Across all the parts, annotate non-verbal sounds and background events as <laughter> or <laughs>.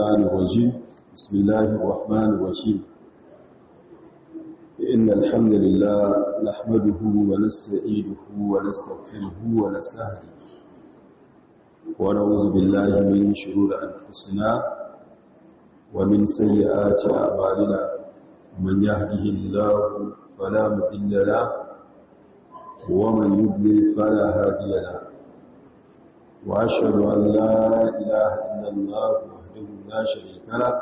الشيطان الرجيم بسم الله الرحمن الرحيم إن الحمد لله نحمده ونستعيده ونستغفره ونستهديه ونعوذ بالله من شرور أنفسنا ومن سيئات أعمالنا من يهده الله فلا مضل له ومن يضلل فلا هادي له وأشهد أن لا إله إلا الله وحده لا شريك له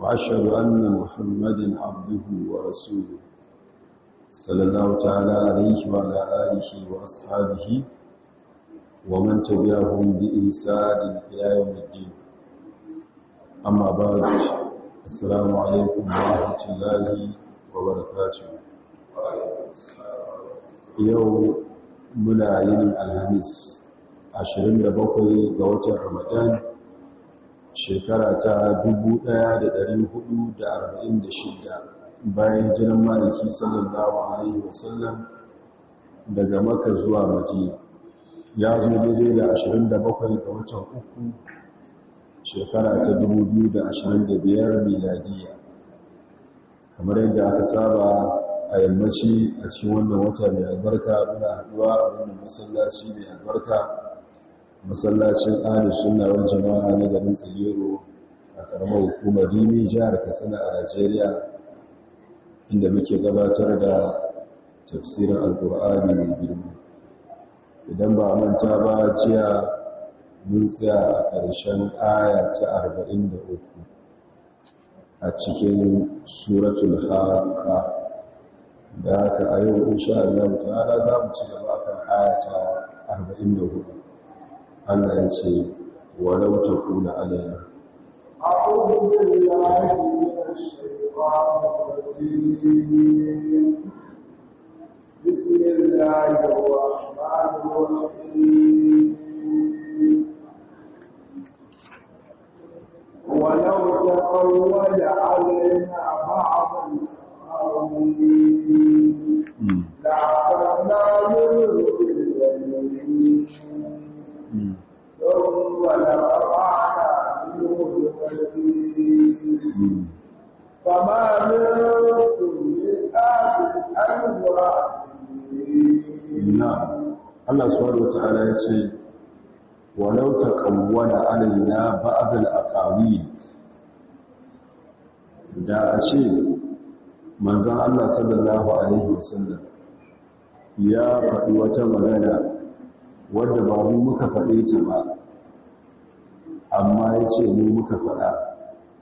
وأشهد أن محمدا عبده ورسوله صلى الله تعالى عليه وعلى آله وأصحابه ومن تبعهم بإحسان إلى يوم الدين أما بعد السلام عليكم ورحمة الله وبركاته يوم ملايين الهميس 27 ga watan Ramadan shekara ta 1446 bayan jiran maliki sallallahu alaihi wasallam daga Makka zuwa Madina. Ya zo daidai da 27 ga watan uku shekara ta 2025 miladiya. Kamar yadda aka saba a yammaci a cikin wannan wata mai albarka muna haɗuwa a wannan masallaci mai albarka masallacin ahlus sunna wal jama'a na garin Tsigero a karamar hukumar Rimi jihar Katsina a Najeriya inda muke gabatar da tafsirin Alkur'ani mai girma. Idan ba manta ba jiya mun tsaya a ƙarshen aya ta 43 a cikin suratul haqqa da haka a yau insha Allah ta'ala za mu ci gaba kan aya ta 44 Allah ya ce walau ta kuna alaina أعوذ بالله من الشيطان الرجيم بسم الله الرحمن الرحيم ولو تقول علينا بعض الأقاويل subhanahu wata'ala ya ce walau taqawwala alaina ba'd al-aqawil da a ce manzon Allah sallallahu alaihi wasallam ya faɗi wata magana wadda ba mu muka faɗe ta ba amma ya ce mu muka faɗa.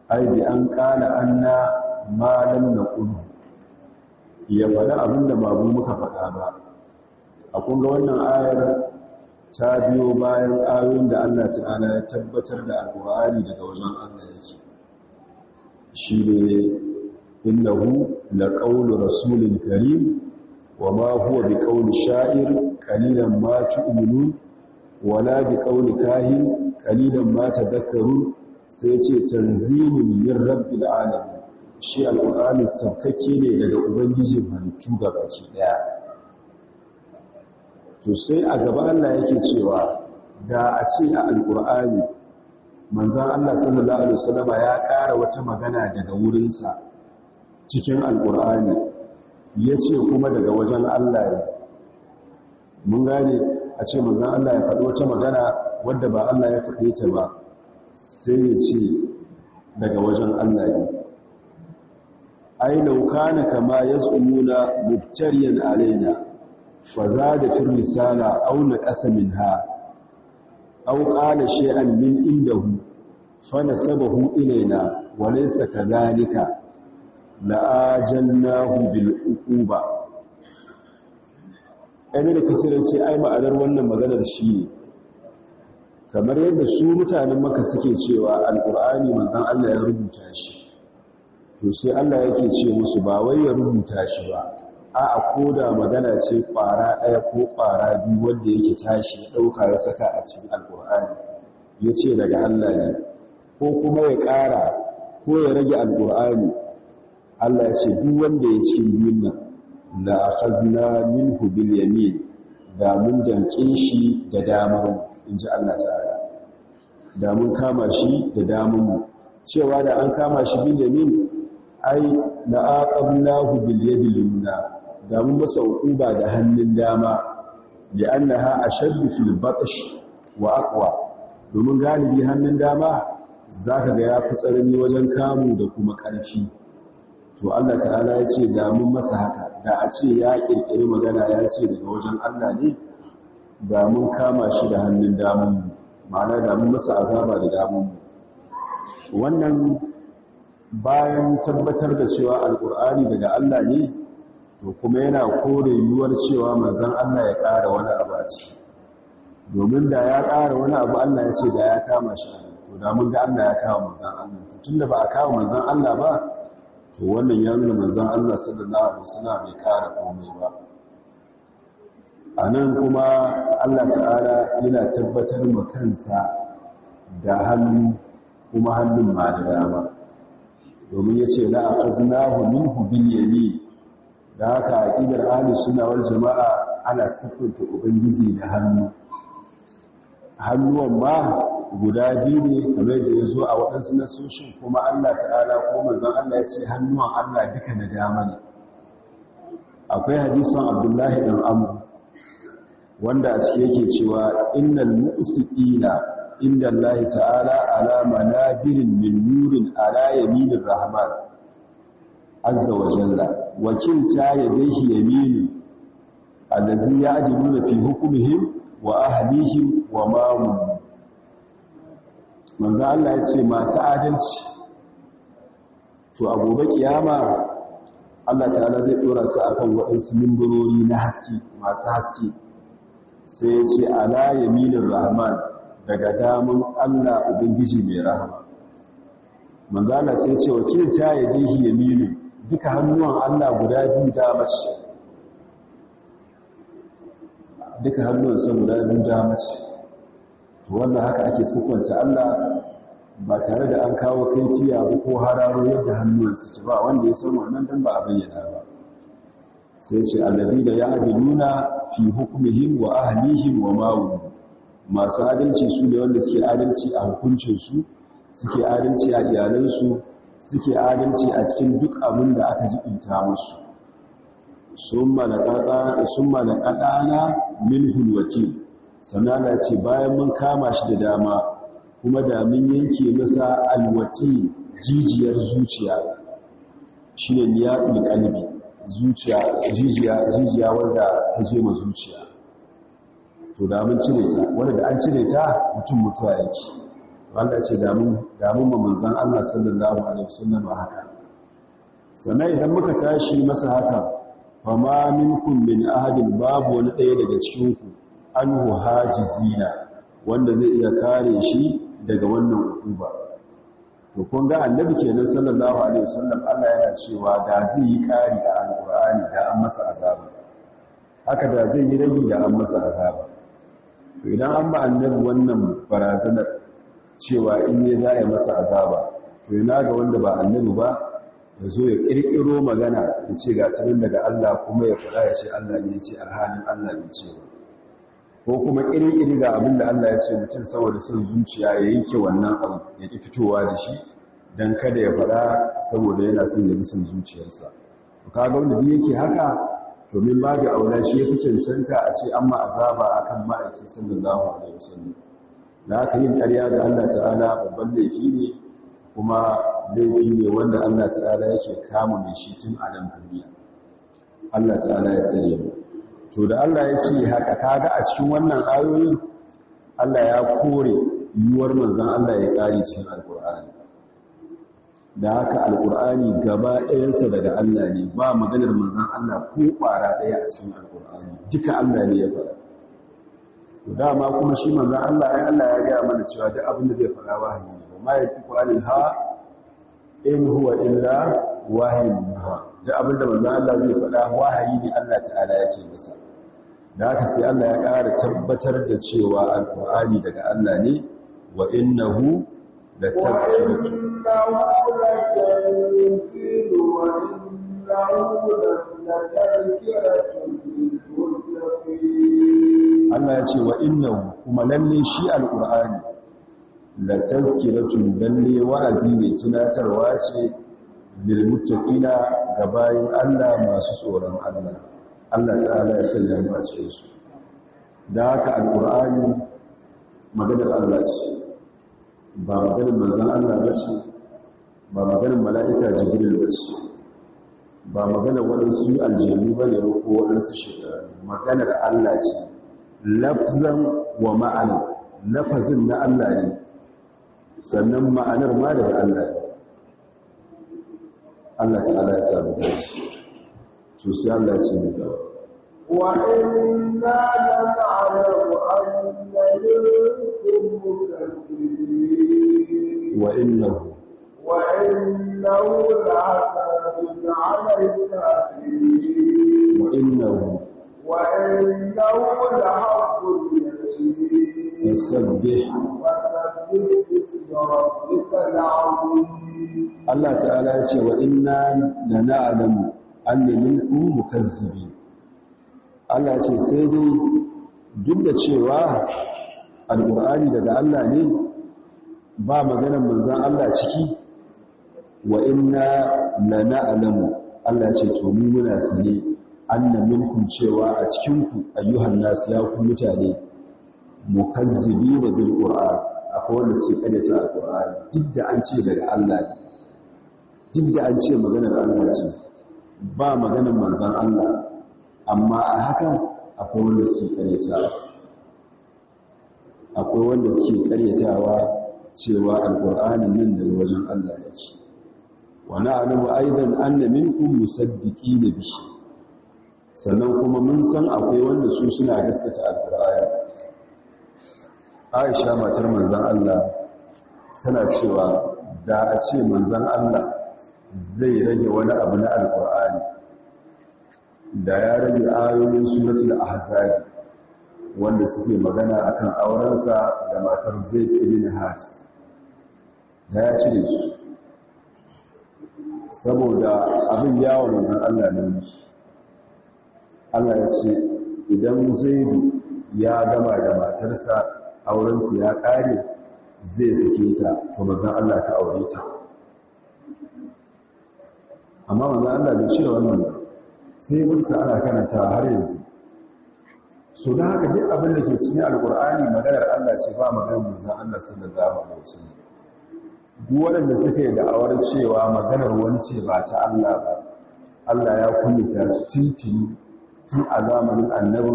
Ai bi an ƙala anna malam na ƙudu ya faɗi abin da ba mu muka faɗa ba. A kunga wannan ayar ta biyo bayan ayoyin da Allah ta'ala ya tabbatar da alƙur'ani daga wajen Allah yake. Shi ne innahu laqawlu rasulin karim wa ma huwa biqawli sha'ir qalilan ma tu'minun wala biqawli kahin qalilan ma tadhakkarun. Sai ce tanzilun min rabbil alamin. Shi alqur'ani sabkake ne daga ubangijin halittu gabaki ɗaya to sai a gaba Allah yake cewa da a ce a alqur'ani manzon Allah sallallahu alaihi wasallama ya ƙara wata magana daga wurinsa cikin alqur'ani ya ce kuma daga wajen Allah ne. Mun gane a ce manzon Allah ya faɗi wata magana wadda ba Allah ya faɗe ta ba sai ya ce daga wajen Allah ne. Ai laukana kama yaz'umuna mubtariyan alaina. Fa zada fi risala aw naqasa minha aw qala shay'an min indahu fa nasabahu ilaina wa laysa kadhalika la'ajannahu bil uquba ai da kasirin sai ai ma'anar wannan maganar shi kamar yadda su mutanen maka suke cewa alkur'ani manzon Allah ya rubuta shi to sai Allah yake ce musu ba wai ya rubuta shi ba. A'a koda magana ce kwara ɗaya ko kwara biyu wanda yake tashi ɗauka ya saka a cikin alkur'ani ya ce daga Allah ne ko kuma ya ƙara ko ya rage alkur'ani Allah ya ce duk wanda ya cikin biyun nan la akhazna minhu bil yamin da mun danke shi da damar inji Allah ta'ala. Da mun kama shi da damunmu cewa da an kama shi bil yamin ai la bil yadi limna. Da mun masa uquba da hannun dama li annaha ashaddu fil batsh wa aqwa. Domin galibi hannun dama zaka ga yafi tsarni wajen kamu da kuma ƙarfi. To Allah ta'ala ya ce da mun masa haka. Da a ce ya kirkiri magana ya ce daga wajen Allah ne da mun kama shi da hannun damun ma'ana da mun masa azaba da damun wannan bayan tabbatar da cewa alkur'ani daga Allah ne to kuma yana kore yiwuwar cewa manzon Allah ya ƙara wani abu a ciki. Domin da ya ƙara wani abu Allah ya ce da ya kama shi to da mun ga Allah ya kama manzon Allah. Tunda ba a kama manzon Allah ba to wannan ya nuna manzon Allah sallallahu alaihi wasallam bai ƙara komai ba. Anan kuma Allah ta'ala yana tabbatar ma kansa da hannu kuma hannun ma da dama. Domin ya ce la akhaznahu minhu bil yamin. Da haka aqidar ahli sunna wal jamaa ana siffanta ubangiji da hannu. Hannuwan ma guda biyu ne kamar da ya zo a waɗansu nasoshin kuma Allah ta'ala ko manzon Allah ya ce hannuwan Allah duka na dama ne. Akwai hadisan Abdullahi dan Amr wanda a cike yake cewa innal mu'siqina inda Allah ta'ala ala manabirin min nurin ala yaminir rahman azza wa jalla. Wakilta yadayhi yaminu allazi ya'diluna fi hukmihim wa ahlihim wa ma manzo Allah ya masu adalci to a gobe kiyama Allah ta'ala zai dora su akan waɗansu mimbarori na haske masu haske. Sai ya ce ala yaminin rahman daga damun Allah ubangiji mai rahama. Manzo Allah sai ya ce wakilta yadihi yaminu duka hannuwan Allah guda biyu dama ce. Duka hannuwan sun guda biyu dama ce. Wannan haka ake siffanta Allah ba tare da an kawo kaifiya ba ko hararo yadda hannuwan suke ba. Wanda ya san wannan dan ba a bayyana ba. Sai ce alladina ya'diluna fi hukmihim wa ahlihim wa ma masu adalci su ne wanda suke adalci a hukuncin su suke adalci a iyalansu suke adalci a cikin duk abin da aka jibinta musu. Summa summa laqana min hulwati sannan ce bayan mun kama shi da dama kuma da mun yanke masa alwati jijiyar zuciya. Shi ne niyaɗin ƙalbi zuciya jijiya jijiya wanda ta je ma zuciya. To da mun cire ta wanda da an cire ta mutum mutuwa yake. Wanda ce da mun ma manzan Allah sallallahu alaihi wasallam haka. Sannan idan muka tashi masa haka fama minkum min ahadin babu wani ɗaya daga cikin ku anhu hajizina wanda zai iya kare shi daga wannan hukuma to kun ga annabi kenan sallallahu alaihi wasallam Allah yana cewa da zai yi kari a alqur'ani da an masa azaba. Haka da zai yi ragi da an masa azaba. To idan an ba annabi wannan barazanar cewa in ya za masa azaba to yana ga wanda ba annabi ba ya zo ya kirkiro magana ya ce ga tarin daga Allah kuma ya faɗa ya ce Allah ne ya ce alhalin Allah ne ce ko kuma iri-iri ga abin da Allah ya ce mutum saboda son zuciya ya yanke wannan abu ya ƙi fitowa da shi don kada ya fara saboda yana son ya bi son zuciyarsa. To kaga wanda duk yake haka to min babu aula shi ya fi cancanta a ce an ma azaba akan ma'aiki sallallahu alaihi wasallam. Da aka yin ƙarya da Allah ta'ala babban laifi ne kuma laifi ne wanda Allah ta'ala yake kama mai shi tun a nan duniya. Allah ta'ala ya tsare mu. To da Allah ya ce haka kaga a cikin wannan ayoyin Allah ya kore yiwuwar manzon Allah ya kare cikin alkur'ani da haka alkur'ani gaba ɗayansa daga Allah ne ba maganar manzon Allah ko ƙwara ɗaya a cikin alkur'ani duka Allah ne ya faɗa. to dama kuma shi manzon Allah ai Allah ya gaya mana cewa duk abin da zai faɗa wahayi ne. Ba ma yatiku anil ha in huwa illa wahayin yuha. Duk abin da manzon Allah zai faɗa wahayi ne Allah ta'ala yake masa. Da haka sai Allah ya ƙara tabbatar da cewa alƙur'ani daga Allah ne. Wa innahu la tadhkiratu Allah ya ce wa innahu kuma lalle shi alƙur'ani la tazkiratun lalle wa'azi ne tunatarwa ce lil muttaqina ga bayin Allah masu tsoron Allah. Allah ta'ala ya sanya mu a cikin su. Da haka alqur'ani maganar Allah ce ba maganar manzon Allah ba ce ba maganar mala'ika jibril ba ce ba maganar waɗansu aljanu ba ne ko waɗansu shekaru. Maganar Allah ce. Lafzan wa ma'ana lafazin na Allah ne sannan ma'anar ma daga Allah ne Allah ta'ala ya samu dashi to sai Allah ya ce mu gaba wa inna la na'lamu anna minkum mukaththibin wa innahu wa innahu la'asabun 'ala al-kafirin wa innahu Allah ta'ala ya ce wa inna la na'lamu anna minkum mukazzibin Allah ya ce sai dai duk da cewa alqur'ani daga Allah ne ba maganar manzon Allah ciki wa inna la na'lamu Allah ya ce to mu muna sane anna minkum cewa a cikin ku ayyuhan nas ya ku mutane mukazzibina bil qur'an akwai wanda suke karyata alqur'ani duk da an ce daga Allah ne duk da an ce maganar Allah ce ba maganar manzan Allah amma a hakan akwai wanda suke karyatawa. Akwai wanda suke karyatawa cewa alqur'anin nan daga wajen Allah yake. Wa na'lamu aidan anna minkum musaddiqina bihi. Sannan kuma mun san akwai wanda su suna gaskata alqur'ani. Aisha matar manzan Allah tana cewa da a ce manzan Allah zai rage wani abu na alkur'ani da ya rage ayoyin suratul ahzab wanda suke magana akan aurensa da matar zaid ibn haris da ya cire su. Saboda abin yawon manzon Allah ne Allah ya ce idan zaidu ya gama da matarsa aurensu ya kare zai sake ta to manzon Allah ka aure ta. Amma manzon Allah bai cire wannan sai burta ana karanta har yanzu. So da haka duk abin da ke cikin alkur'ani maganar Allah ce ba maganar manzon Allah sallallahu alaihi wasallam. Duk waɗanda suka yi da'awar cewa maganar wani ce ba ta Allah ba Allah ya kullita su tintini tun a zamanin annabi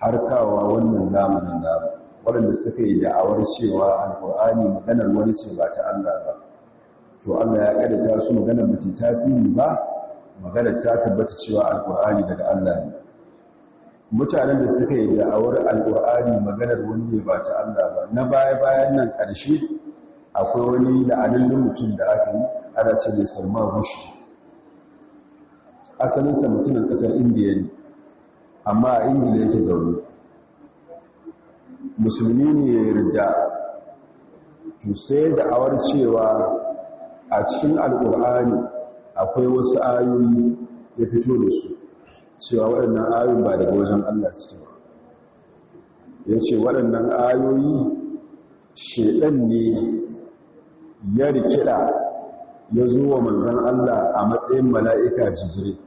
har kawowa wannan zamanin namu. Waɗanda suka yi da'awar cewa alkur'ani maganar wani ce ba ta Allah ba. To Allah ya kaddata su maganar ba ta tasiri ba maganar ta tabbata cewa alkur'ani daga Allah ne. Mutanen da suka yi da'awar alkur'ani maganar wani ne ba ta Allah ba. Na baya-bayan nan ƙarshe akwai wani la'anannun mutum da aka yi ana ce mai salman rushi asalinsa mutumin ƙasar indiya ne. Amma a ingila yake zaune. Musulmi ne ya yarda. To sai da'awar cewa a cikin alkur'ani akwai wasu ayoyi ya fito da su cewa waɗannan ayoyi ba daga wajen Allah suke ba. Ya ce waɗannan ayoyi shaɗan ne ya rikida ya zo wa manzan Allah a matsayin mala'ika jibiri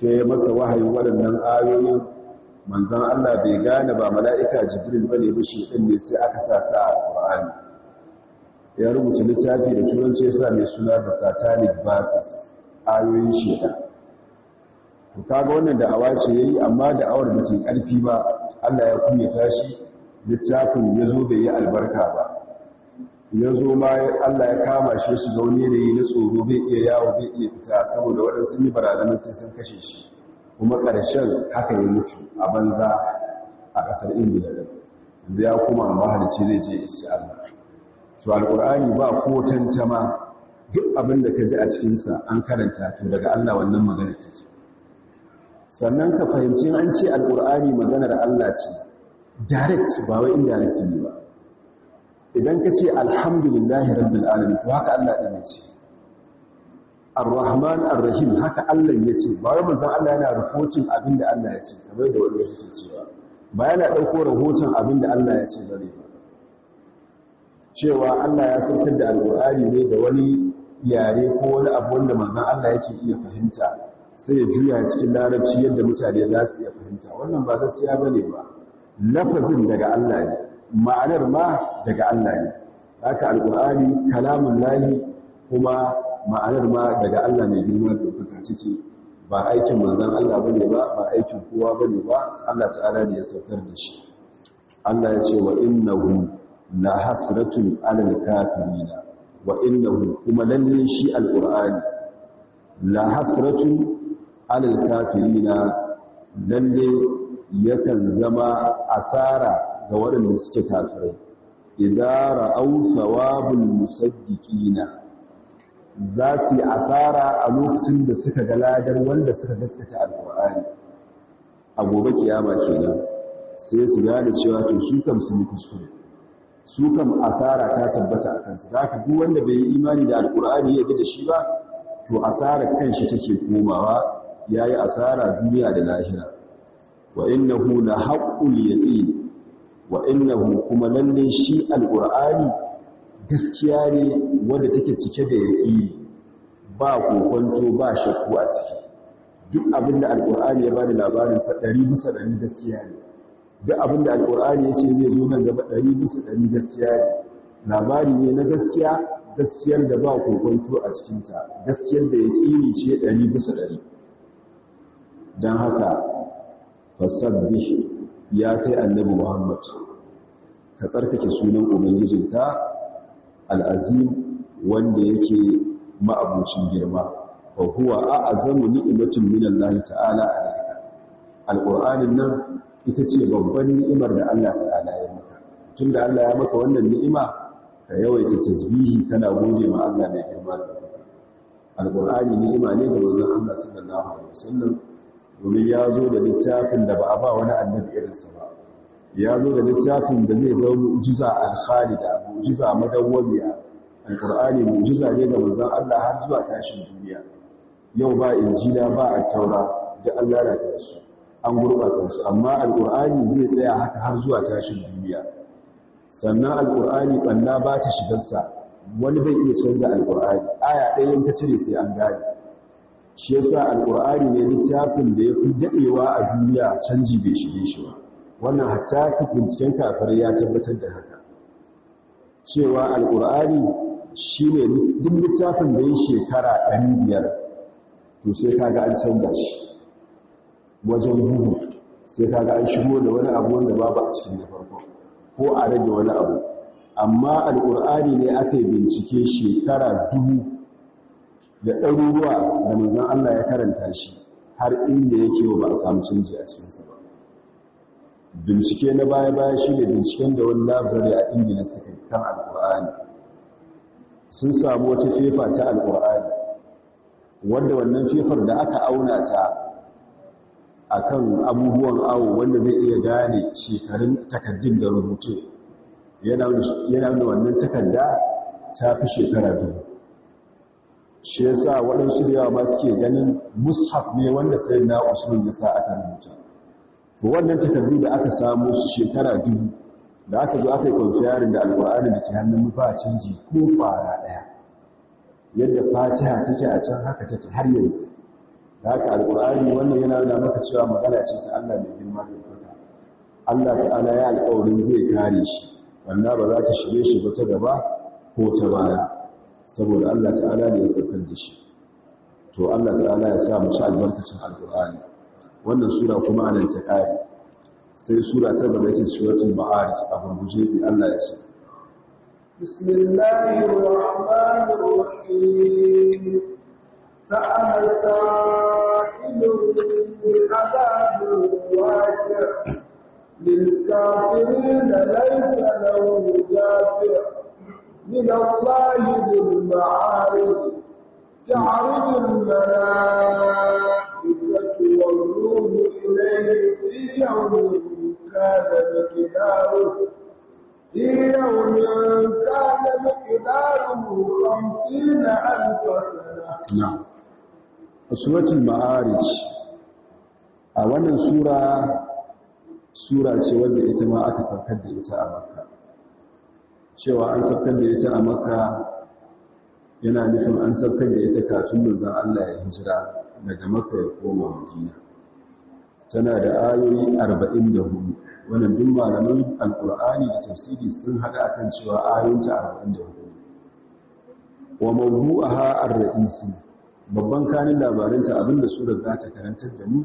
sai ya masa wahayi waɗannan ayoyin. Manzan Allah bai gane ba mala'ika jibril ba ne shaɗan ne sai aka sa sa a ƙwa'ani ya rubuta littafi da turanci ya sa mai suna da satanic verses ayoyin shaɗan to kaga wannan da'awa ce yayi amma da'awar ba ta ƙarfi ba. Allah ya kunyata shi littafin ya zo bai yi albarka ba. Ya zo ma Allah ya kama shi shi ga wani yanayi na tsoro bai iya yawo bai iya fita saboda waɗansu yi barazanar sai sun kashe shi. Kuma ƙarshen haka ya mutu a banza a ƙasar ingila yanzu ya kuma mahalici zai je isi Allah. To alƙur'ani ba ko tantama duk abin da ka ji a cikinsa an karanta to daga Allah wannan magana take. Sannan ka fahimci an ce alƙur'ani maganar Allah ce direct ba wai indirect ne ba. Idan ka ce alhamdulillahi rabbil alamin to haka Allah din ya ce. Ar-rahman ar-rahim haka Allah ya ce. Ba wai manzon Allah yana rufotin abin da Allah ya ce kamar da wanda suke cewa. Ba yana ɗauko rahoton abin da Allah ya ce bare ba. Cewa Allah ya saukar da alqur'ani ne da wani yare ko wani abu wanda manzon Allah yake iya fahimta sai ya juya cikin larabci yadda mutane za su iya fahimta. Wannan ba gaskiya ba ne ba. Lafazin daga Allah ne. Ma'anar ma daga Allah ne. Haka alqur'ani kalamun lahi kuma ma'anar ma daga Allah ne girma da kuka ciki. Ba aikin manzon Allah ba ne ba ba aikin kowa ba ne ba. Allah ta'ala ne ya saukar da shi. Allah ya ce wa innahu la hasratun alal kafirina. Wa innahu kuma lalle shi alqur'ani la hasratun alal kafirina lalle yakan zama asara ga waɗanda suke kafirai. Idza ra'aw thawabul musaddiqina za su yi asara a lokacin da suka ga ladar wanda suka gaskata alqur'ani a gobe kiyama kenan sai su gane cewa to su kam sun kuskure su kam asara ta tabbata a kansu haka duk wanda bai yi imani da alkur'ani ya da shi ba to asara kanshi take komawa yayi asara duniya da lahira wa innahu la haqqul yaqin wa innahu kuma lalle shi alkur'ani gaskiya ne wanda take cike da yaqini. Ba kokonto ba shakku a ciki. Duk abin da alkur'ani ya ba da labarin sa 100 bisa 100 gaskiya ne. Duk abin da alkur'ani ya ce zai zo nan gaba ɗari bisa ɗari gaskiya ne. Labari ne na gaskiya gaskiyar da ba kokonto a cikinta. Gaskiyar da ya ƙini ce ɗari bisa ɗari. Don haka fasabbi ya kai annabi muhammad. Ka tsarkake sunan ubangijinka al'azim wanda yake ma'abucin girma. Fa huwa a'azamu ni'matin minallahi ta'ala alayka. Alqur'anin nan ita ce babban ni'imar da Allah ta'ala ya maka. Tunda Allah ya maka wannan ni'ima ka yawaita tasbihi kana gode ma Allah mai girma alqur'ani ni'ima ne ga manzon Allah sallallahu alaihi wasallam. Domin ya zo da littafin da ba a ba wani annabi irinsa ba. Ya zo da littafin da zai zama mu'jiza al-khalida mu'jiza madawwamiya. Alqur'ani mu'jiza ne ga manzon Allah har zuwa tashin duniya. Yau ba injila ba at-taura da Allah ya tashi an gurɓata su. Amma alƙur'ani zai tsaya haka har zuwa tashin duniya. Sannan alƙur'ani ɓanna ba ta shigarsa wani bai iya canza alƙur'ani aya ɗaya ta cire sai an gane. Shi yasa alƙur'ani ne littafin da ya fi daɗewa a duniya canji bai shige shi ba. Wannan hatta ta binciken kafar ya tabbatar da haka. Cewa alƙur'ani shi ne duk littafin da ya shekara ɗari biyar to sai kaga an canza shi. Wajen bugu sai kaga an shigo da wani abu wanda babu a cikin na farko ko a rage wani abu. Amma alƙur'ani ne aka bincike shekara dubu da ɗaruruwa da manzon Allah ya karanta shi har inda yake ba a samu canji a cikinsa ba. Bincike na baya-baya shi ne binciken da wani labirari a ingila suka kan alƙur'ani sun samu wata fefa ta alƙur'ani wanda wannan fefar da aka auna ta akan abubuwan awo wanda zai iya gane shekarun takaddun da rubutu yana da wannan takarda ta fi shekara biyu shi yasa waɗansu da yawa ma suke ganin mushaf ne wanda sai na usman ya sa aka rubuta. To wannan takardu da aka samu su shekara biyu da aka zo aka yi kwamfiyarin da alƙur'ani da ke hannun ba canji ko fara ɗaya. Yadda fatiha take a can haka take har yanzu. Da haka alƙur'ani wannan yana nuna maka cewa magana ce ta Allah mai girma da ɗaukaka. Allah ta'ala ya alƙawarin zai kare shi. Wannan ba za ta shige shi ba ta gaba ko ta baya. saboda Allah ta'ala ne ya saukar da shi. To Allah ta'ala ya sa mu ci albarkacin alqur'ani. Wannan sura kuma a nan ta kare sai sura ta gaba ce suratul ma'arij a gurguje bi Allah ya ce. Bismillahir rahmanir rahim sa'ala sa'ilun bi'adab wajh lil kafirin laysa lahu dafi' من الله بالمعارف تعرض الملائكة والروح إليه في يوم كان مقداره في يوم كان مقداره خمسين ألف سنة نعم suratul ma'arij a wannan sura sura ce wanda ita ma aka saukar da ita a makka cewa an saukar da ita a makka yana nufin an saukar da ita kafin manzon Allah ya hijira daga makka ya koma madina. Tana da ayoyi 44 wannan duk malaman alqur'ani da tafsiri sun hada akan cewa ayoyinta 44 wa mawdu'aha ar-ra'isi. Babban kanin labarinta abin da surar za ta karantar da mu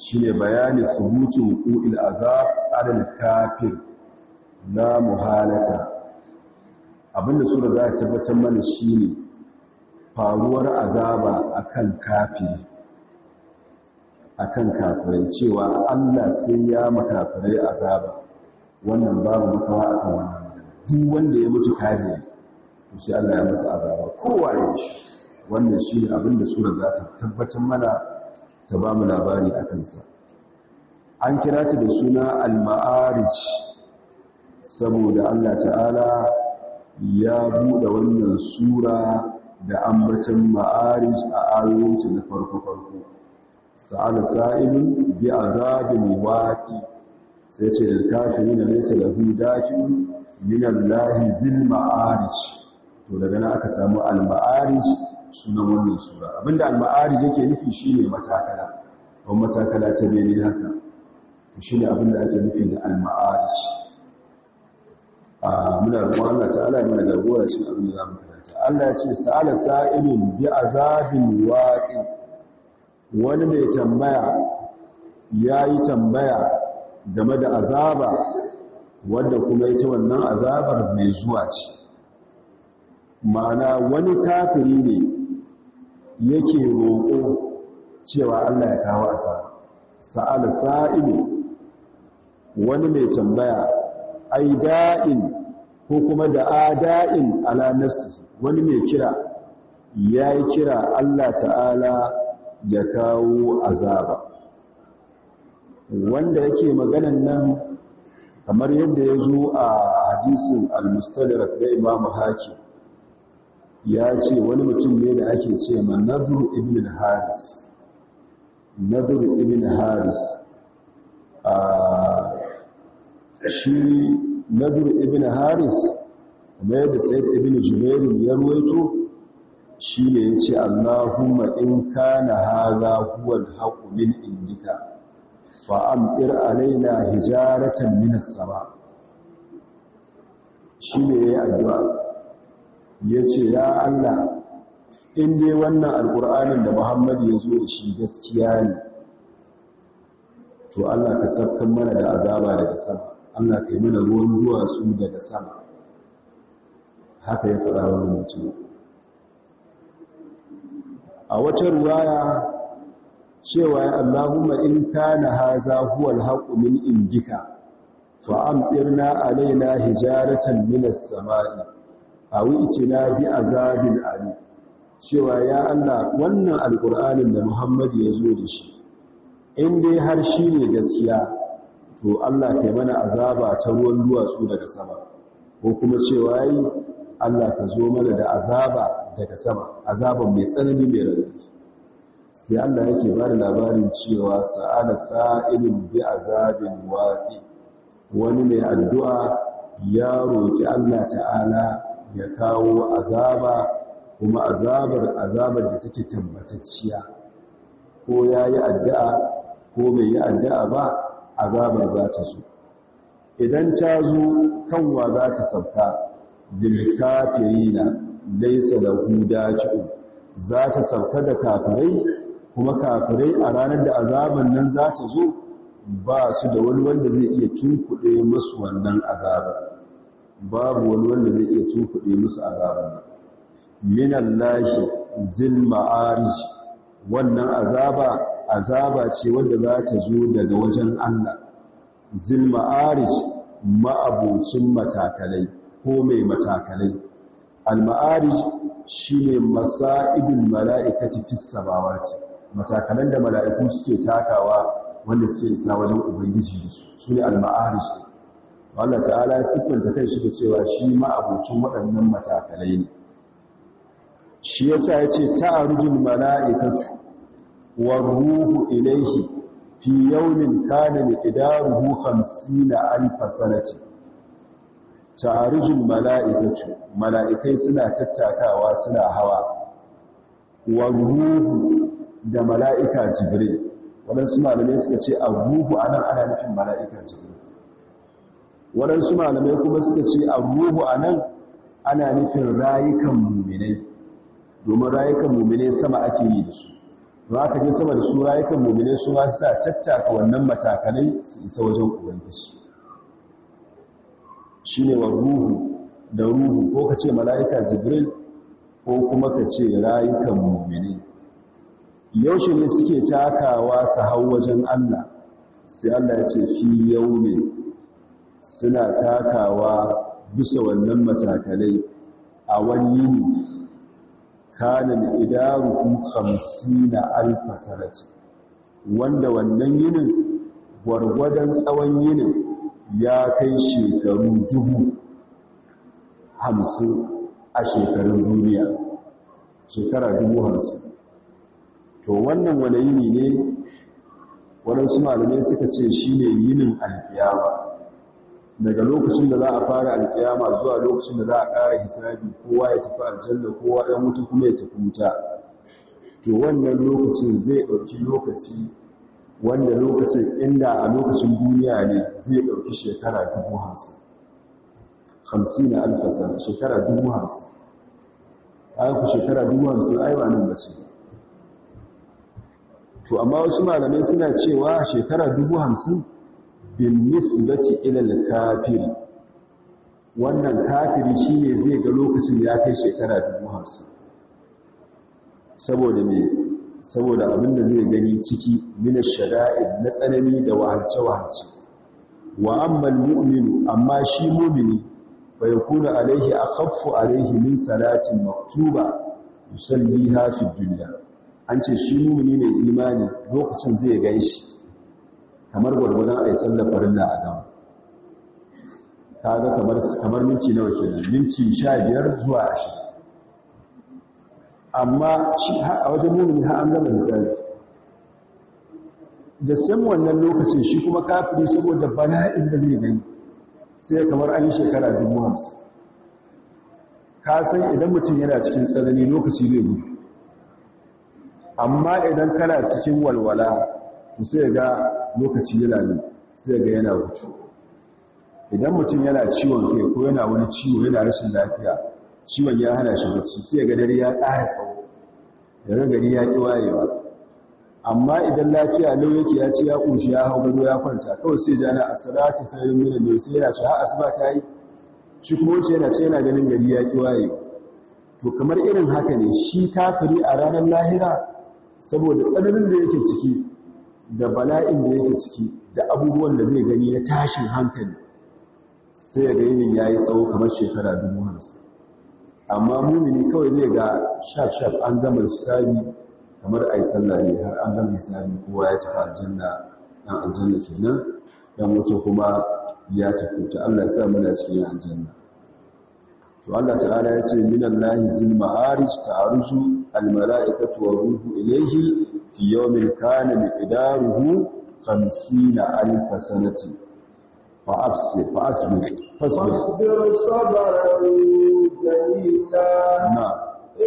shine bayani thubutu wuqu'il azab ala kafir. La muhalata. Abin da surar za ta tabbatar mana shine faruwar azaba akan kafiri akan kafirai cewa Allah sai ya makafirai azaba. Wannan babu makawa akan wannan duk wanda ya mutu kafiri to sai Allah ya masa azaba. Kowa ya shi. Wannan shine abin da surar za ta tabbatar mana ta ba mu labari a kansa. An kira ta da suna al-ma'arij saboda Allah ta'ala ya buɗe wannan sura da ambatan ma'arij a ayoyinta na farko-farko sa'ala sa'ilun bi azabin waqi. Sai ce da kafirin da laysa lahu ɗakin min Allah zil ma'arij. To daga nan aka samu al-ma'arij sunan wannan sura. Abinda al-ma'arij yake nufi shine matakala. Ko matakala ta bene haka? To shine abin da ake nufi da al-ma'arij. a muna roƙon Allah ta'ala ya mana jagora cikin abin da za mu karanta. Allah ya ce sa'ala sa'ilun bi azabin waqi. Wani mai tambaya yayi tambaya game da azaba wanda kuma ita wannan azabar mai zuwa ce. Ma'ana wani kafiri ne yake roƙo cewa Allah ya kawo azaba. Sa'ala sa'ilu wani mai tambaya ai da'in ko kuma da ada'in ala nafsi wani mai kira yayi kira Allah ta'ala ya kawo azaba. Wanda yake maganan nan kamar yadda ya zo a hadisin al-mustadrak da Imam Hakim ya ce wani mutum ne da ake ce ma Nadru ibn Haris Nadru ibn Haris a shi Nadru ibn Haris kuma yadda Sayyid ibn Jubair ya ruwaito shi ne ya ce Allahumma in kana haza huwa al-haqqu min indika fa'amɗir alaina hijaratan minas sama shi ne ya addu'a. Ya ce ya Allah in dai wannan alƙur'anin da Muhammadu ya zo da shi gaskiya ne to Allah ka sabkan mana da azaba daga sama. Allah ka yi mana ruwan duwatsu daga sama. Haka ya faɗa wani mutum. A wata ruwaya cewa ya Allahumma in kana haza huwa al-haqqu min indika fa amtirna alaina hijaratan min as-sama'i aw itina bi azabin ali. Cewa ya Allah wannan alqur'anin da Muhammad ya zo da shi in dai har shi ne gaskiya to Allah kai mana azaba ta ruwan duwatsu daga sama ko kuma cewa yi Allah ka zo mana da azaba daga sama azaban mai tsanani mai radadi sai Allah yake ba da labarin cewa sa'ala sa'ilin bi azabin waqi wani mai addu'a ya roki Allah ta'ala ya kawo azaba kuma azabar azabar da take tabbatacciya. Ko yayi addu'a ko bai yi addu'a ba azabar za ta zo. Idan ta zo kanwa za ta sauka. Bil kafirina laysa lahu daji'un za ta sauka da kafirai kuma kafirai a ranar da azaban nan za ta zo ba su da wani wanda zai iya tunkuɗe musu wannan azabar. Babu wani wanda zai iya tunkuɗe musu azabar nan. Minallahi zil wannan azaba azaba ce wanda za ta zo daga wajen Allah. Zil ma'arij ma'abocin matakalai ko mai matakalai. Al-ma'arij shine masa'idul mala'ikati fis samawati. Matakalan da mala'iku suke takawa wanda suke isa wajen ubangiji su. Su ne al-ma'arish Allah ta'ala ya siffanta kai shi da cewa shi ma'abucin waɗannan matakalai ne. Shi yasa ya ce ta'arujul mala'ikatu. Wa ruhu ilaihi fi yawmin kana miqdaruhu 50 alf sanati ta'arujul mala'ikatu mala'ikai suna tattakawa suna hawa wa ruhu da mala'ika jibril waɗansu malamai suka ce a ruhu a nan ana nufin mala'ika jibril waɗansu malamai kuma suka ce a ruhu a nan ana nufin rayukan muminai domin rayukan muminai sama ake yi da su za ka je sama da su rayukan muminai su ma sa tattaka wannan matakalai su isa wajen ubangiji. Shi ne wa ruhu da ruhu ko ka ce mala'ika jibril ko kuma ka ce rayukan muminai. Yaushe ne suke takawa su hau wajen allah? Sai allah ya ce fi yau ne suna takawa bisa wannan matakalai a wani yini. Kana miqdaruhu 50 alf sanati. Wanda wannan yinin gwargwadon tsawon yinin ya kai shekaru dubu hamsin a shekarun duniya. Shekara dubu hamsin. To wannan wani yini ne waɗansu malamai suka ce shi ne yinin alkiyama. Daga lokacin da za a fara alkiyama zuwa lokacin da za a ƙara hisabi kowa ya tafi aljanna kowa ɗan mutu kuma ya tafi wuta. To wannan lokacin zai ɗauki lokaci wanda lokacin inda a lokacin duniya ne zai ɗauki shekara dubu hamsin. Hamsin na alfasa shekara dubu hamsin. Ku shekara dubu hamsin aiwa nan ba ce. To amma wasu malamai suna cewa shekara dubu hamsin bin nisbati ilal kafiri wannan kafiri shine zai ga lokacin ya kai shekara 50 saboda me? saboda abin da zai gani ciki min ash-shada'id na tsanani da wahalce wahalce wa amma al-mu'minu amma shi mu'mini fa yakunu alaihi akhaffu alaihi min salatin maktuba yusalliha fi dunya. an ce shi mu'mini mai imani lokacin zai gaishi kamar gwargwadon a yi sallar farilla a gama. Kaga kamar kamar minti nawa kenan? Minti sha biyar zuwa ashirin. Amma shi a wajen mumini har an gama hisabi. Da san wannan lokacin shi kuma kafiri saboda bala'in da zai gani sai kamar an yi shekara dubu hamsin. Ka san idan mutum yana cikin tsanani lokaci zai gudu. Amma idan kana cikin walwala to sai ga lokaci yana ne sai ga yana wuce idan mutum yana ciwon kai ko yana wani ciwo yana rashin lafiya ciwon ya hana shi bacci sai ga dare ya ƙara tsawo da gari ya ƙi wayewa. Amma idan lafiya lau yake ya ci ya ƙunshi ya hau gado ya kwanta kawai sai ja na asalatu khairun min al sai yana shi har asuba ta yi. Shi kuma wace yana ce yana ganin gari ya ƙi wayewa to kamar irin haka ne shi kafiri a ranar lahira saboda tsananin da yake ciki da bala'in da yake ciki da abubuwan da zai gani ya tashin hankali sai ya yinin ya yi tsawo kamar shekara dubu hamsin. Amma mumini kawai zai ga shaf-shaf an gama sabi kamar a yi sallah ne har an gama sabi kowa ya tafi aljanna ɗan aljanna kenan ɗan mutu kuma ya tafi ta Allah ya sa muna cikin aljanna. To Allah ta'ala ya ce minan lahi zil ma'arij ta'aruju al mala'ikatu wa ruhu ilayhi fi yawmin kana miqdaruhu 50000 sanati fa absir fa asbir fasbir فاصبر صبرا جميلا na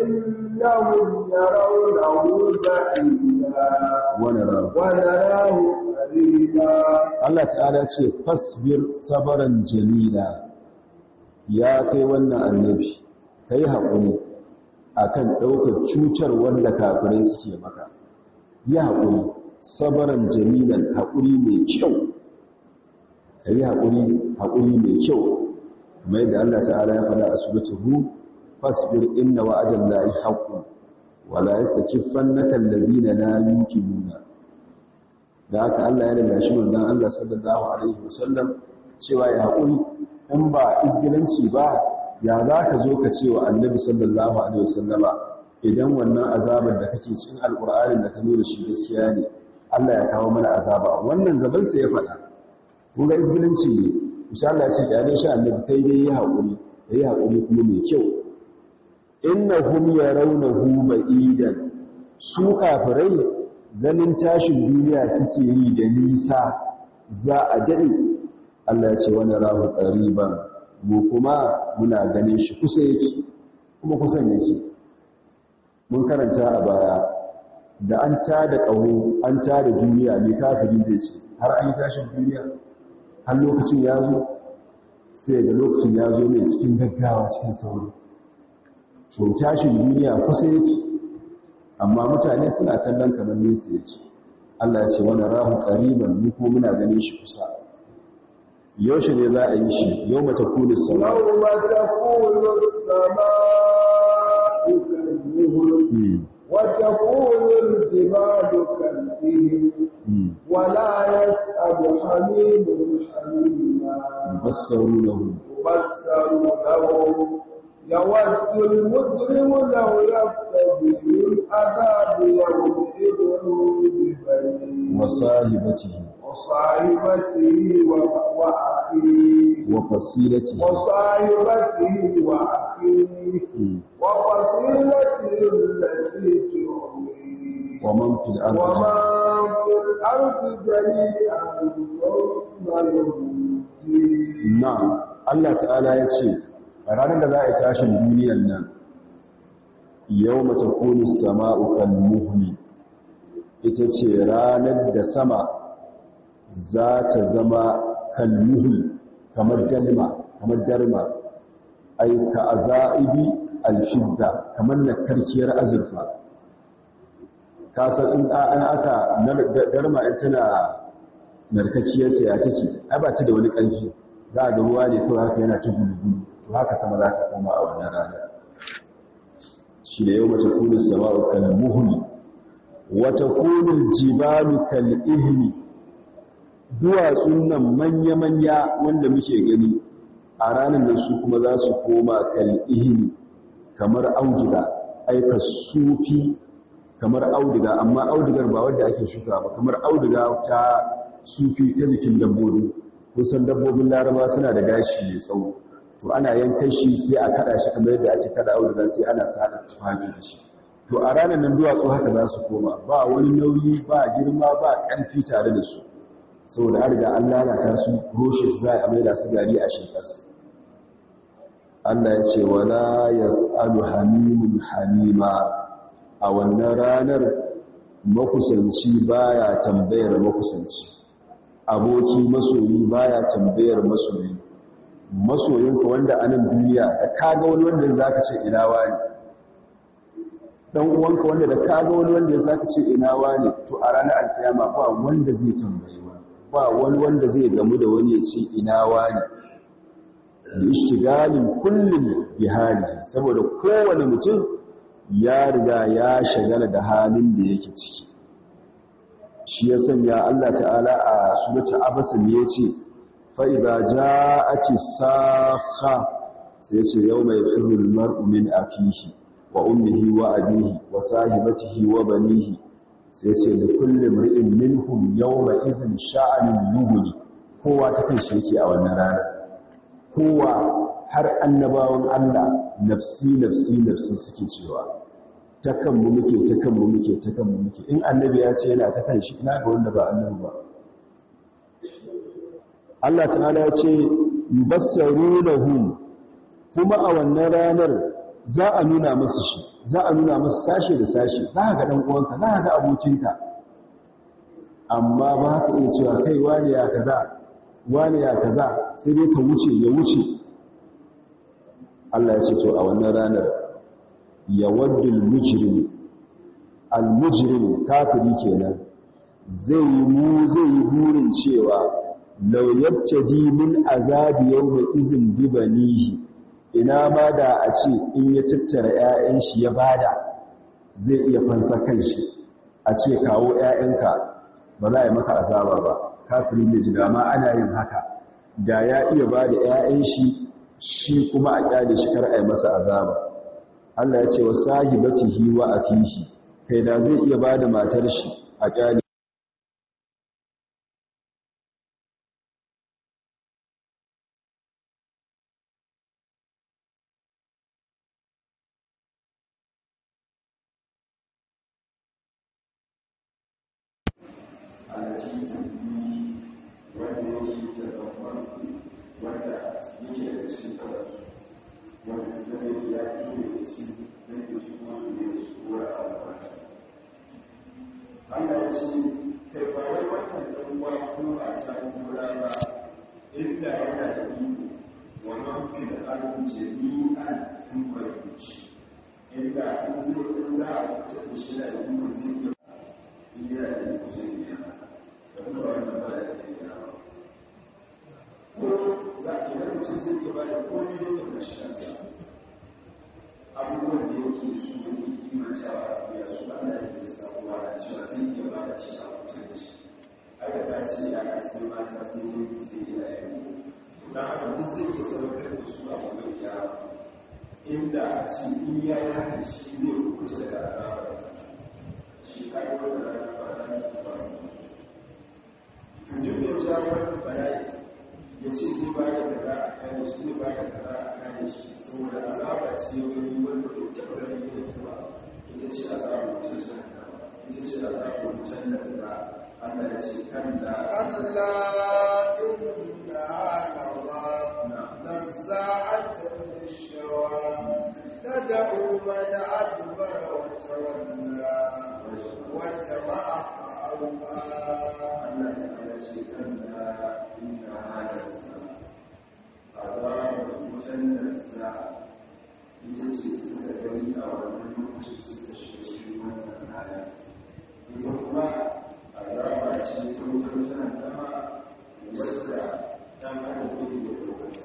إنهم يرونه بعيدا wa nara ونراه قريبا Allah ta'ala ce fasbir sabaran jamila ya kai wannan annabi kai haƙuri akan ɗaukar cutar wanda kafirai suke maka yi haƙuri sabaran jamilan haƙuri mai kyau. Ka yi haƙuri haƙuri mai kyau. Kuma yadda Allah ta'ala ya faɗa a suratul hu fasbir inna wa'adan lahi haqqun wala yastakiffannaka alladhina la yuqinuna da haka Allah ya lalashi manzon Allah sallallahu alaihi wasallam cewa ya haƙuri in ba izgilanci ba ya za ka zo ka ce wa annabi sallallahu alaihi wasallama idan wannan azabar da kake cikin alƙur'anin da ka da shi gaskiya ne Allah ya kawo mana azaba. Wannan gaban sa ya faɗa. Kun ga izgilanci ne. Insha Allah ya ce da ne shi annabi kai dai yi haƙuri yi haƙuri kuma mai kyau. Innahum yarawnahu ba'idan su kafirai ganin tashin duniya suke yi da nisa za a daɗe. Allah ya ce wani rahu ƙariban mu kuma muna ganin shi kusa yake kuma kusan yake. mun karanta a baya da an ta da ƙaho an ta da duniya mai kafiri zai ce? Har an yi tashin duniya? Har lokacin ya zo? Sai da lokacin ya zo mai cikin gaggawa cikin sauri. To tashin duniya kusa yake amma mutane suna kallon kamar nesa yake. Allah ya ce wani rahu ƙariban mu ko muna ganin shi kusa. Yaushe ne za a yi shi? Yau mata kulis sama كالمهل وتكون الجبال كالإهل ولا يسأل حميم حميما يبصرونهم يبصرونهم يود المجرم لو يفتدي من عذاب يومئذ ببنيه وصاحبته وصاحبته وأخيه وفصيلته وصاحبته وأخيه وفصيلته التي تؤويه ومن في الأرض ومن في الأرض جميعا ثم ينجيه na'am Allah ta'ala ya ce a ranar da za a yi tashin duniyar nan yau mata kuni sama'u kan muhli ita ce ranar da sama za ta zama kan muhli kamar dalma kamar darma ai ka azaibi alfidda kamar na karkiyar azurfa ƙasar in an aka darma in tana narkakkiyar ta ya take? Ai ba ta da wani ƙarfi. Za a ga ruwa ne kawai haka yana ta gudu to haka sama za ta koma a wannan rana shi da yau mata kunin sama'u kal muhli wata kunin jibalu kal ihni. Duwatsun nan manya-manya wanda muke gani a ranar da su kuma za su koma kal ihni kamar auduga. Aika sufi kamar auduga amma audugar ba wadda ake shuka ba kamar auduga ta sufi ta jikin dabbobi. Kusan dabbobin laraba suna da gashi mai tsawo. To ana yankan shi sai a kada shi kamar yadda ake kada auduga sai ana sada tufafi da shi. To a ranar nan duwatsu haka za su koma. Ba wani nauyi ba girma ba ƙarfi tare da su. Saboda an riga an lalata su roshe su za a maida su gari a shekarsu Allah ya ce wala yas'alu hamimun hamima. A wannan ranar makusanci baya tambayar makusanci. Aboki masoyi baya tambayar masoyi. Masoyinka wanda a nan duniya da kaga wani wanda zaka ce ina wani dan uwanka wanda da kaga wani wanda zaka ce ina wani to a ranar alkiyama ba wanda zai tambaye wani. Ba wani wanda zai gamu da wani ya ce ina wani da ishtigalin kullum bi hali. Saboda kowane mutum ya riga ya shagala da halin da yake ciki. Shi ya sanya Allah ta'ala a suratul abasa ne ya ce fa idza ja'ati sakha sai ya ce yawma yafirru al-mar'u min akihi wa ummihi wa abihi wa sahibatihi wa banihi. Sai ya ce da kullu mar'in minhum yawma izin sha'anin yughni kowa ta kan shi yake a wannan rana kowa har annabawan Allah nafsi nafsi nafsi suke cewa ta kanmu muke ta kanmu muke ta kanmu muke. In annabi ya ce yana ta kan shi ina ga wanda ba annabi ba. Allah ta'ala ya ce yubassarunahum kuma a wannan ranar za a nuna musu shi za a nuna musu sashe da sashe za ka ga dan uwanka za ka ga abokinka. Amma ba ka iya cewa kai wani ya kaza? Wani ya kaza? Sai dai ka wuce ya wuce. Allah ya ce to a wannan ranar ya waddul mujrim al mujrim kafiri kenan zai mu zai yi burin cewa law yabtadi min azabi yawma izin bibanihi ina ma da a ce in ya tattara ƴaƴan shi ya ba da zai iya fansa kanshi a ce kawo ƴaƴanka ba za a yi maka azaba ba. Kafiri ne jira ma ana yin haka. Da ya iya ba da ƴaƴan shi shi kuma a ƙyale shi kar a yi masa azaba. Allah ya ce wa sahibatihi wa akihi. Kai da zai iya ba da matar shi a ƙyale jami'an sun barkuci inda in zai in za a da shi da iko zai iya in yana da zai iya da kuma wannan ba da iya ko za a kira mutum zai iya ba da komai da ya kashi kansa. Abubuwan da yake su yake kimantawa ya su ana yake samuwa da cewa zai iya ba da shi a mutum da shi. Aka ta ce ya kasi mata sai yi sai iya yi. Na haka duk zai iya sadaukar da su a gobe inda a ce in ya yi haka shi zai kukuta daga azabar. Shi kai wata rana ba da su ba. Su tujin ya ja wani bayani ya ce zai ba da kaza a kane shi zai ba da kaza a kane shi saboda azaba ce wani wanda bai taɓa ganin yin ba. Ita ce azabar mutum ita ce azabar mutum da za Allah ya ce kan da Allah inna lawwa ce kan da inna halasa azabar mutum da ita ce suka gani a wannan lokacin suka shiga cikin wannan hali ita kuma azaba ce ta wutar jahannama wadda dan adam yake da dokarta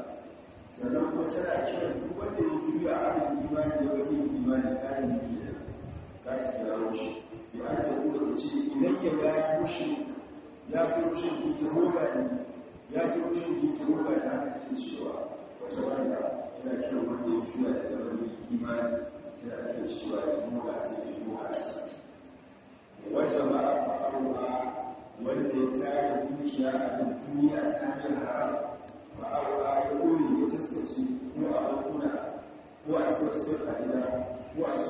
sannan kuma tana kiran duk wanda ya juya abin imani da wani imani kayan biyu za ta kira wuce ya an ta kuma ta ce idan ya ga wuce ya fi wuce ki roga ne ya fi wuce ki roga da haka take cewa wata wanda yana kiran wanda ya juya daga wani imani da ake cewa ya roga sai ya roga wata ba a fa'arwa wanda ya tare zuciya a kan duniya ta hanyar haram ba a ƙuri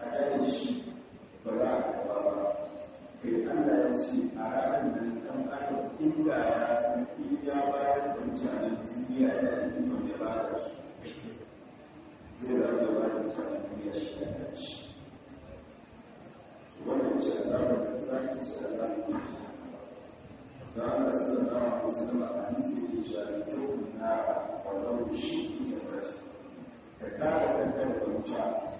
a za a karɓa ba. A ranar nan kan adam da mutanen duniya da al'umma ya ba da su zai za a da da da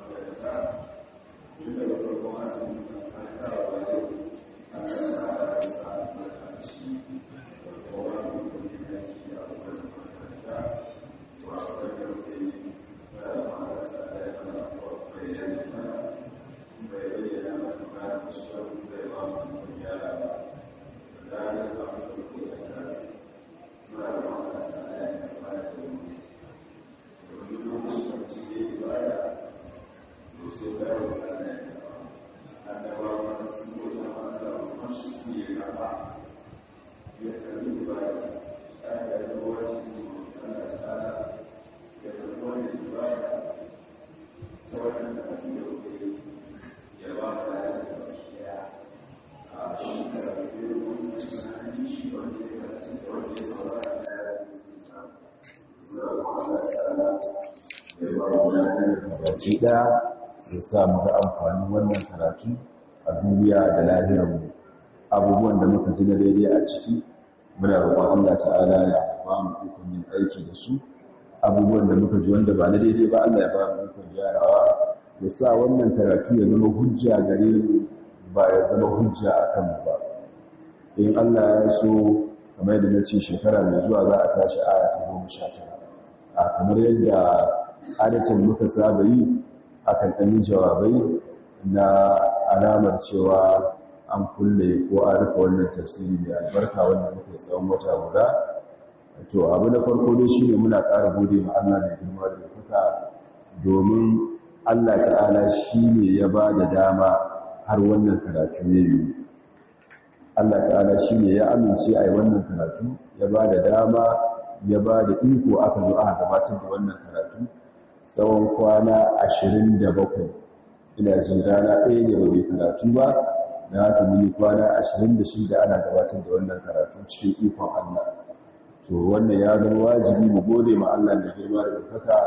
Thank you. Sa mu ga amfanin wannan karatu a duniya da lahirarmu. Abubuwan da muka ji daidai a ciki muna roƙon Allah ta'ala ya ba mu ikon yin aiki da su. Abubuwan da muka ji wanda ba na daidai ba Allah ya ba mu ikon gyarawa. Ya sa wannan karatu ya zama hujja gare mu ba ya zama hujja a kan mu ba. In Allah ya so kamar yadda na ce shekara mai zuwa za a tashi aya ta goma sha tara. A kamar yadda adatan muka saba yi akan ɗan jawabai na alamar cewa an kulle ko an rufe wannan tafsiri mai albarka wanda muka tsawon wata guda. To abu na farko dai shine muna ƙara gode ma Allah da girma da kuka domin Allah ta'ala shine ya ba da dama har wannan karatu ya yi. Allah ta'ala shine ya amince a yi wannan karatu ya ba da dama ya ba da iko aka zo aka gabatar da wannan karatu. Tsawon kwana ashirin da bakwai. Ina jin rana ɗaya ne mai karatu ba na haka muni kwana ashirin da shida ana gabatar da wannan karatu cikin ikon Allah. To wannan ya zama wajibi mu gode ma Allah da girma da ɗaukaka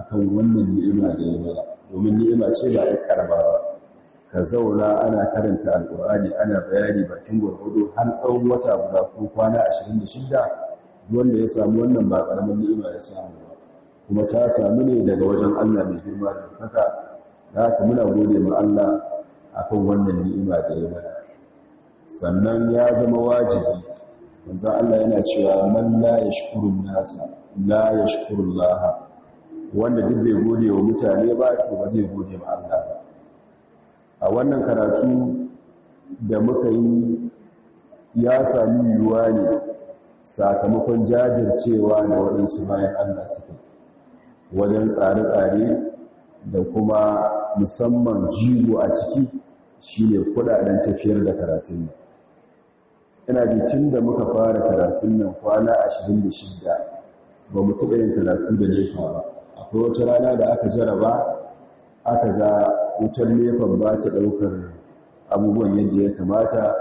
akan wannan ni'ima da ya mana. Domin ni'ima ce ba ya karɓa ba. Ka zauna ana karanta alƙur'ani ana bayani bakin gwargwado har tsawon wata guda ko kwana ashirin da shida wanda ya samu wannan ba ƙaramin ni'ima ya samu ba. Kuma ta sami ne daga wajen Allah mai girma da ɗaukaka. Da haka muna gode ma Allah akan wannan ni'ima da ya mana. Sannan ya zama wajibi manzo Allah yana cewa man la yashkurun nasa la yashkurullah wanda duk bai gode wa mutane ba to ba zai gode ma Allah ba. A wannan karatu da muka yi ya sami yiwuwa ne sakamakon jajircewa da waɗansu bayan Allah suka wajen tsare-tsare da kuma musamman jigo a ciki shi ne kuɗaɗen tafiyar da karatun nan. Ina ji tun da muka fara karatun nan kwana 26 ba mu taɓa yin karatu da nefa ba. Akwai wata rana da aka jaraba aka ga wutar nefan ba ta ɗaukar abubuwan yadda ya kamata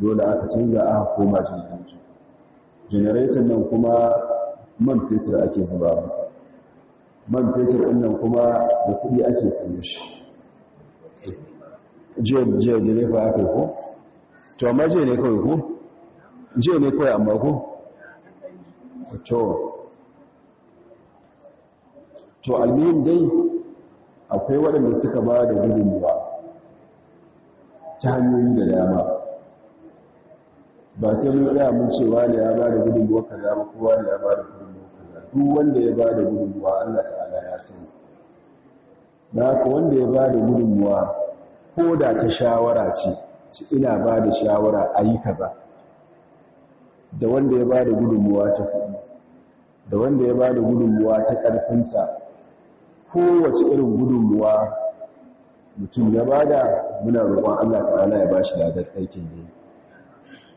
dole aka canza aka koma janareto janareton nan kuma man fetur ake zuba masa. Man fetur ɗin nan kuma da kuɗi ake sayo shi jiya da nefa aka ko? to amma jiya ne kawai ko? jiya ne kawai amma ko? to to almihim dai akwai waɗanda suka ba da gudunmuwa ta hanyoyi da dama ba sai mun tsaya mun cewa ne ya ba da gudunmuwa kaza ba kowa ne ya ba da gudunmuwa duk wanda ya ba da gudunmuwa Allah ta'ala ya sani. Da haka wanda ya ba da gudunmuwa ko da ta shawara ce ci ina ba da shawara a yi kaza. Da wanda ya ba da gudunmuwa ta kuɗi da wanda ya ba da gudunmuwa ta ƙarfinsa kowace irin gudunmuwa mutum ya ba da muna roƙon Allah ta'ala ya ba shi ladar aikin ne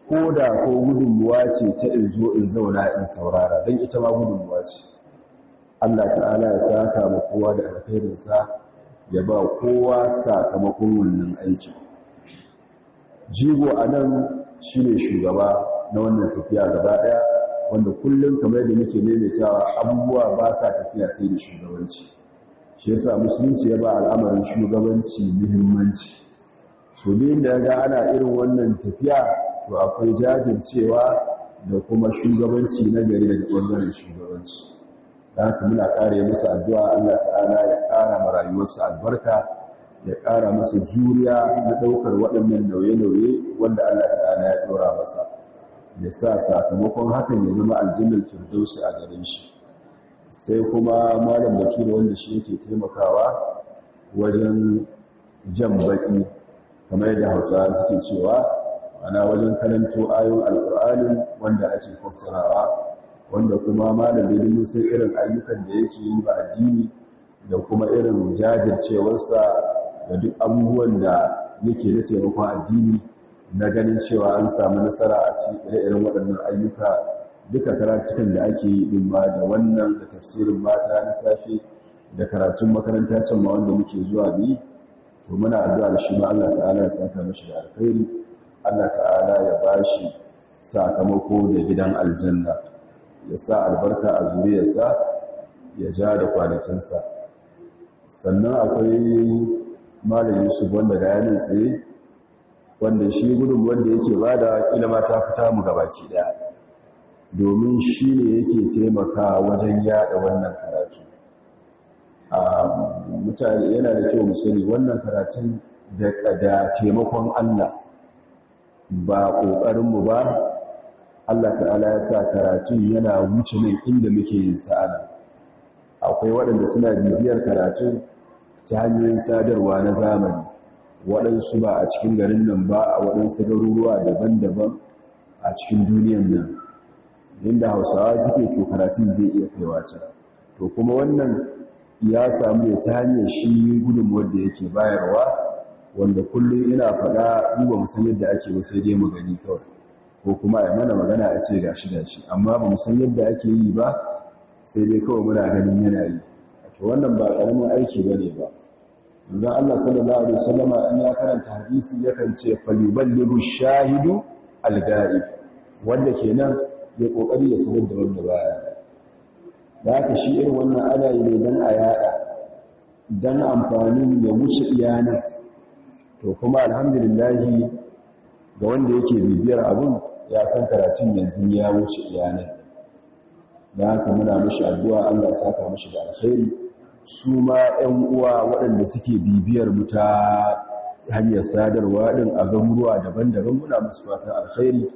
ko da ko gudunmuwa ce ta in zo in zauna in saurara don ita ma gudunmuwa ce. Allah ta'ala ya saka ma kowa da alkhairinsa ya ba kowa sakamakon wannan aiki jigo a nan shi ne shugaba na wannan tafiya gaba ɗaya wanda kullum kamar yadda muke maimaitawa abubuwa ba sa tafiya sai da shugabanci. Shi yasa musulunci ya ba al'amarin shugabanci muhimmanci. So da ya ga ana irin wannan tafiya to akwai jajircewa da kuma shugabanci na gari daga ɓangaren shugabanci. Da haka muna ƙara musu addu'a Allah ta'ala ya ƙara ma rayuwarsu albarka ya ƙara masa juriya na ɗaukar waɗannan nauye-nauye wanda Allah ta'ala ya ɗora masa ya sa sakamakon hakan ya zama aljannar firdausi a gare shi. Sai kuma malam bakira wanda shi yake taimakawa wajen jan baki kamar yadda hausawa suke cewa ana wajen karanto ayon alƙur'ani wanda ake fassarawa wanda kuma malamin mun sai irin ayyukan da yake yi ba addini da kuma irin jajircewarsa da duk abubuwan da yake da taimakon addini na ganin cewa an samu nasara a cikin ire-iren waɗannan ayyuka. Duka karatukan da ake yi din ba da wannan da tafsirin mata na safe da karatun makaranta can ma wanda muke zuwa bi to muna addu'a da shi ma Allah ta'ala ya saka mishi da alkhairi. Allah ta'ala ya bashi sakamako da gidan aljanna ya sa albarka a zuriyarsa ya ja da kwanakinsa. Sannan akwai malam Yusuf wanda ga yanin tsaye wanda shi gudun wanda yake ba da kila ma ta fita mu gabaki ɗaya domin shi ne yake taimaka wajen yada wannan karatu. A mutane yana da kyau mu sani wannan karatun da taimakon Allah. Ba ƙoƙarinmu ba Allah ta'ala ya sa karatun yana wuce nan inda muke yin sa'ada. Akwai waɗanda suna bibiyar karatun ta hanyoyin sadarwa na zamani waɗansu ba a cikin garin nan ba a waɗansu garuruwa daban-daban a cikin duniyan nan. Inda hausawa suke to karatun zai iya kaiwa can. To kuma wannan ya samu ne ta hanyar shi gudunmuwar da yake bayarwa wanda kullum ina faɗa duba mu san yadda ake sai dai mu gani kawai. Ko kuma a mana magana a ce gashi gashi. Amma ba mu san yadda ake yi ba sai dai kawai muna ganin yana yi. To wannan ba ƙaramin aiki ba ne ba. Manzon Allah sallallahu alaihi wasallama in ya karanta hadisi yakan ce falyuballighu shahidu al-ghaib. Wanda kenan ya ƙoƙari ya sanar da wanda baya da haka shi irin wannan ana ne don a yada don amfanin ya wuce iyanan to kuma alhamdulillahi ga wanda yake bibiyar abin ya san karatun yanzu ya wuce iyanan da haka muna mashi addu'a Allah saka mashi da alkhairi. Su ma 'yan uwa waɗanda suke bibiyar mu ta hanyar sadarwa ɗin a garuruwa daban-daban muna musu fatan alkhairi.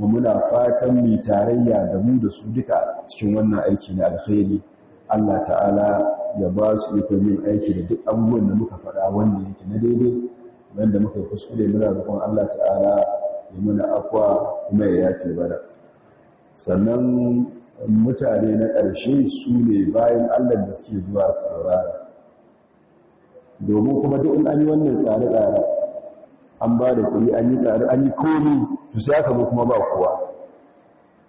Mu muna fatan mai tarayya da mu da su duka cikin wannan aiki na alkhairi. Allah ta'ala ya ba su ikon yin aiki da duk abubuwan da muka faɗa wanda yake na daidai. Wanda muka kuskure muna roƙon Allah ta'ala ya muna afwa kuma ya yafe bana sannan mutane na ƙarshe su ne bayan Allah da suke zuwa saurara. Domin kuma duk in an yi wannan tsare-tsare an ba da kuɗi an yi tsare an yi komi to sai aka zo kuma ba kowa.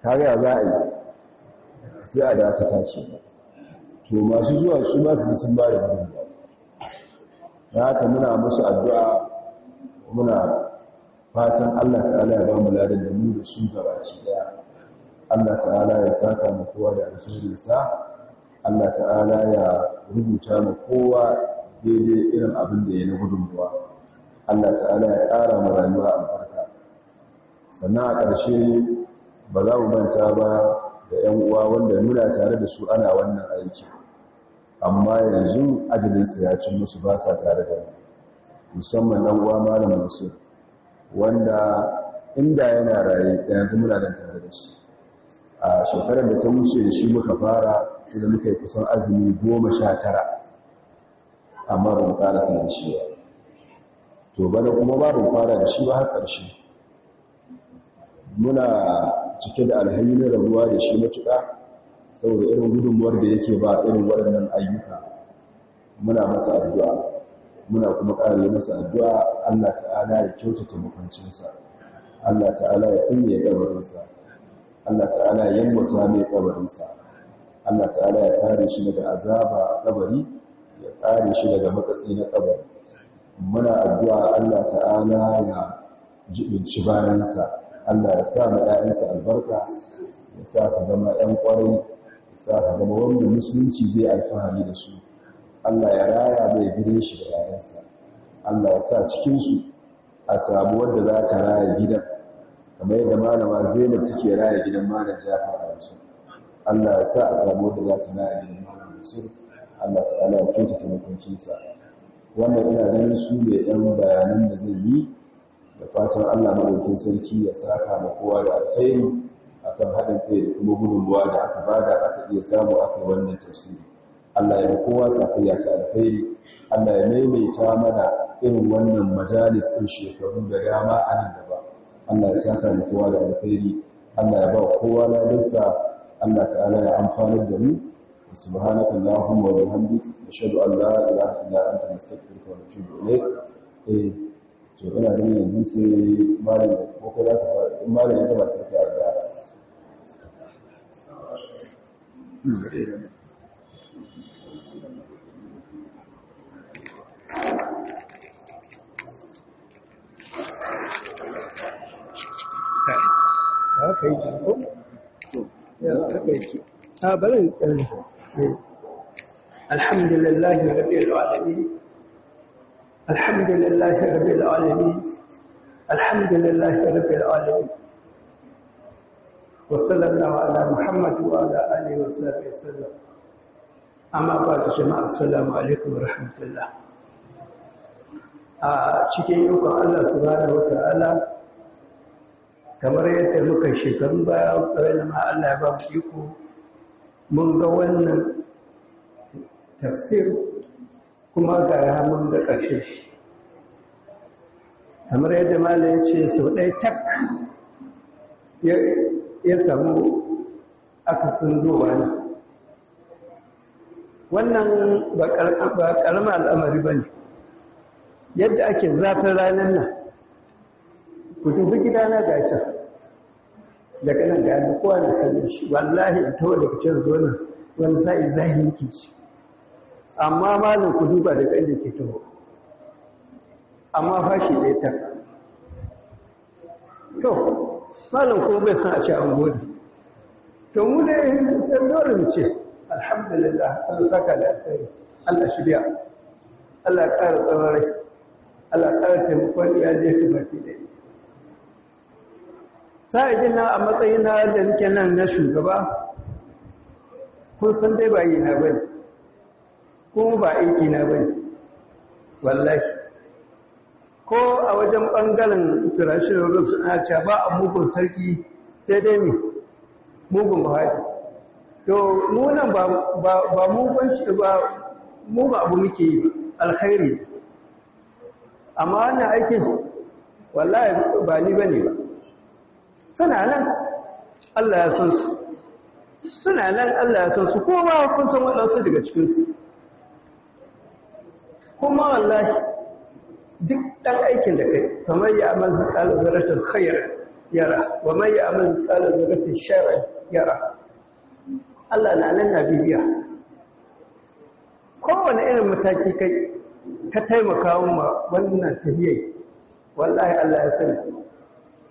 Kaga ya za a yi? Sai a dakata ce to masu zuwa su ba su sun ba da gudun ba haka muna musu addu'a muna fatan Allah ta'ala ya ba mu ladan da mu da su gabaci ɗaya. Allah ta'ala ya saka mu kowa da sa. Allah ta'ala ya rubuta mu kowa daidai irin abin da ya na gudunmuwa. Allah ta'ala ya ƙara mu rayuwa albarka. Sannan a ƙarshe ba za mu manta ba da 'yan uwa wanda nuna tare da su ana wannan aiki. Amma yanzu ajalinsa ya cin musu ba sa tare da musamman ɗan uwa malamin su wanda inda yana raye da yanzu muna nan tare da shi. A shekarar da ta wuce da shi muka fara da muka yi kusan azumi goma sha tara amma ba mu ƙara da shi ba. To bana kuma babu fara da shi ba har ƙarshe. Muna cike da alhayi na rabuwa da shi matuƙa saboda irin gudunmuwar da yake ba irin waɗannan ayyuka. Muna masa addu'a. Muna kuma ƙare masa addu'a Allah ta'ala ya kyautata mutuncinsa Allah ta'ala ya sanya ƙabarinsa Allah ta'ala ya yammata mai ƙabarinsa Allah ta'ala ya kare shi daga azaba ƙabari ya kare shi daga matsatsi na ƙabari muna addu'a Allah ta'ala ya jibinci bayansa. Allah ya sa ma ‘ya'yansa albarka ya sa su zama ‘yan ƙwarai ya sa su zama wanda musulunci zai alfahari da su. Allah ya raya mai gire shi da ‘ya'yansa. Allah ya sa cikinsu a samu wanda za ta raya gidan. Kamar yadda malama zainab take raya gidan malam jafar a yanzu Allah ya sa a samu wanda za ta raya gidan malam yusuf. Allah ta'ala ya kyautata mutuncinsa. Wannan ina ganin su ne ɗan bayanan da zai yi da fatan Allah madaukin sarki ya saka ma kowa da alkhairi akan haɗin kai da kuma gudunmuwa da aka ba da aka iya samu aka wannan tafsiri. Allah ya kowa sakayya ta alkhairi. Allah ya maimaita mana irin wannan majalis ɗin shekaru da dama a nan gaba. Allah ya saka mu kowa da alkhairi. Allah ya ba kowa ladarsa Allah ta'ala ya amfanar da mu. Wa bihamdika nashhadu an la ilaha illa anta nastaghfiruka wa natubu ilayk. Eh to ina ganin yanzu sai malam ko ka in malam ya gaba sai ka yarda. Haka yi ko? haka yi a bari ƙarfi alhamdulillah alhamdulillah alhamdulillah rabbil alamin wa ala alihi wa sahbihi wasallam amma ba da jama'a. Assalamu alaikum wa rahmatullah a cikin yukon Allah subhanahu wa ta'ala kamar yadda muka shekarun baya ƙarar ma Allah ya ba mu iko mun ga wannan tafsir kuma ga ya mun ga ƙarshe shi. Kamar yadda mala ya ce sau ɗaya tak ya samu akasin zuwa ne wannan ba ƙarama al'amari ba ne. Yadda ake zafin ranar nan. Ku dubi gidana ga can. Daga nan ga kowa na sanin shi. Wallahi in tawo daga can zo nan wani sa'i zahiri ke ci. Amma malin ku duba daga inda ke taho. Amma fashi ɗaya ta to malin ko bai san a ce an gode. To mu da sai dole mu ce alhamdulillah Allah saka da alkhairi. Allah shirya. Allah ƙara tsawon rai. Allah taimakon iyalai sa'idin na a matsayin na da nake nan na shugaba dai na kuma ba aiki na wallahi. Ko a wajen ɓangaren turashin rurrun suna cewa ba a mugun sarki sai dai ne mugun buhari. To munan ba mugunci ba mu ba abu muke alkhairi. Amma wannan aikin wallahi ba ni ba ne ba. Suna nan Allah ya san su. Suna nan Allah ya san su. Ko ba kun san waɗansu daga cikinsu. Kuma wallahi duk ɗan aikin da kai kamar ya amal tsala zaratin khayar yara wa mai ya amal tsala zaratin sharar yara. Allah na nan na bibiya. Kowane irin mataki kai ka taimaka ma wannan tahiyai wallahi Allah ya sani.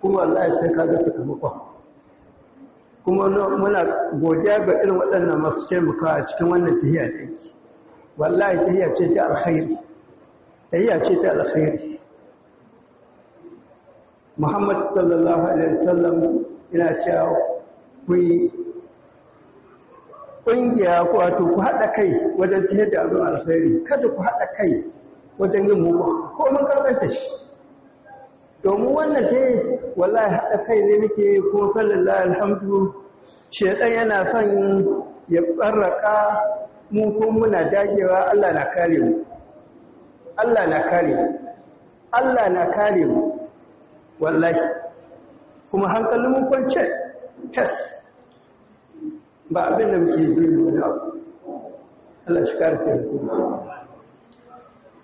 Kuma wallahi sai ka ga sakamakon. Kuma muna godiya ga irin waɗannan masu taimakawa a cikin wannan tahiya da yake. Wallahi tahiya ce ta alkhairi. Tahiya ce ta alkhairi. Muhammad sallallahu alaihi wasallam ina cewa ku yi ƙungiya ko wato ku haɗa kai wajen tahiyar da abin alkhairi. Kada ku haɗa kai wajen yin mugu ko mun karɓanta shi. Domin wannan dai wallahi haɗa kai ne muke kuma sallallahu alhamdu shedan yana son ya barraka mu ko muna dagewa Allah na kare mu. Allah na kare mu. Allah na kare mu. Wallahi. Kuma hankalin mu kwance tas. Ba abin da muke ji mu da Allah shi kare ku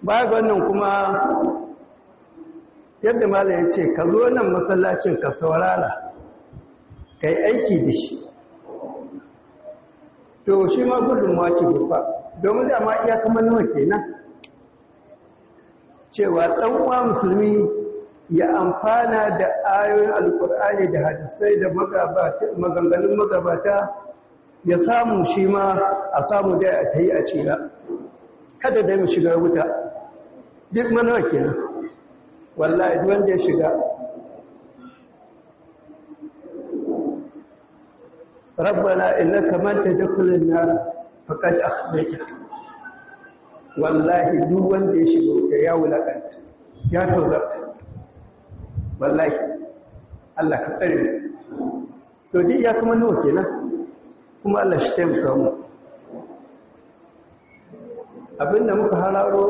ba ga wannan kuma yadda mala ya ce ka zo nan masallacin ka saurara ka yi aiki da shi. To shi ma gudunmuwa ce babba. Domin dama iya kamar nawa kenan? Cewa ɗan'uwa musulmi ya amfana da ayoyin alkur'ani da hadisai da maganganun magabata ya samu shi ma a samu da ta yi a cira. Kada da mu shiga wuta. Duk manawa kenan? Wallahi wanda ya shiga. Rabbana innaka man tadkhulun nar faqad akhzayta wallahi duk wanda ya shiga da ya wulaƙanta ya tozarta. Wallahi Allah ka tsare to dai ya kuma nawa kenan? Kuma Allah shi taimaka mu. Abinda muka hararo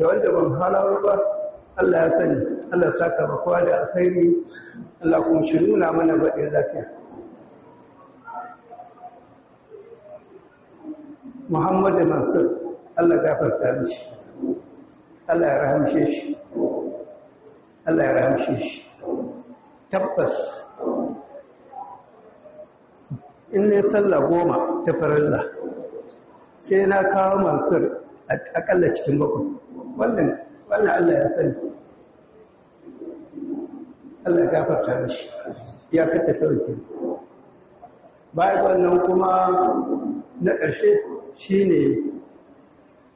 da wanda ban halawa ba Allah ya sani Allah saka ba kowa da alkhairi Allah kuma shi nuna mana baɗin lafiya. Muhammadu Mansur Allah gafarta mishi Allah ya rahamshe shi Allah ya rahamshe shi. Tabbas in ne sallah goma ta farilla sai na kawo Mansur akalla cikin bakwai. Wannan wannan Allah ya sani. Allah ya gafarta mishi. Ya kata sauƙi. Bayan wannan kuma na ƙarshe shine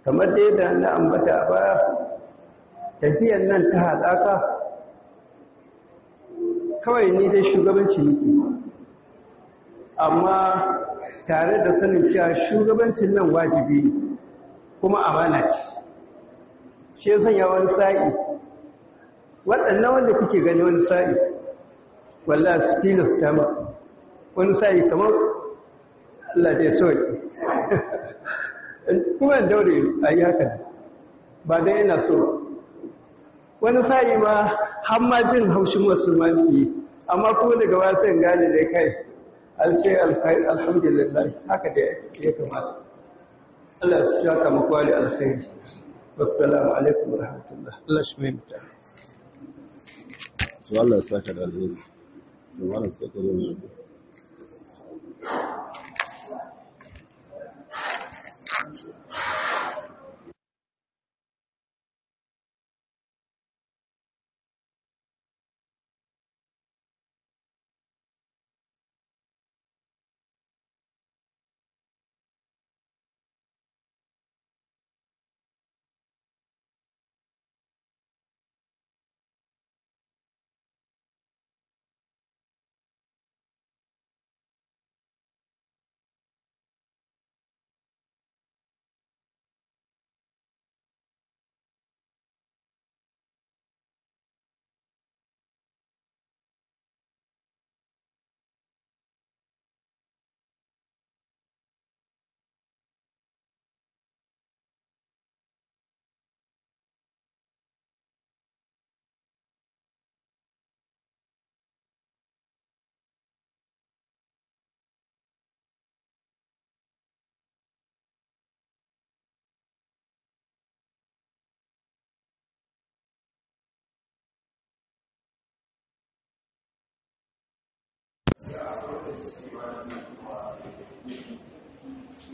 kamar da na ambata a baya nan ta haɗaka kawai ni dai shugabanci nake. Amma tare da sanin cewa shugabancin nan wajibi kuma amana ce. Shi ya sanya wani sa'i. Waɗannan wanda kuke gani wani sa'i wallah su tilasta wani sa'i kamar Allah dai soki <laughs> kuma daure a yi haka ba dai yana so wani sa'i ma har ma jin haushin musulman yi amma kuma daga wasan gane da kai alce alhamdulillah haka da ya kamata. Allah su shaka makwali alkhairi. Wassalamu alaikum wa rahmatullah Allah shi mai mutane to Allah ya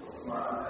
Usman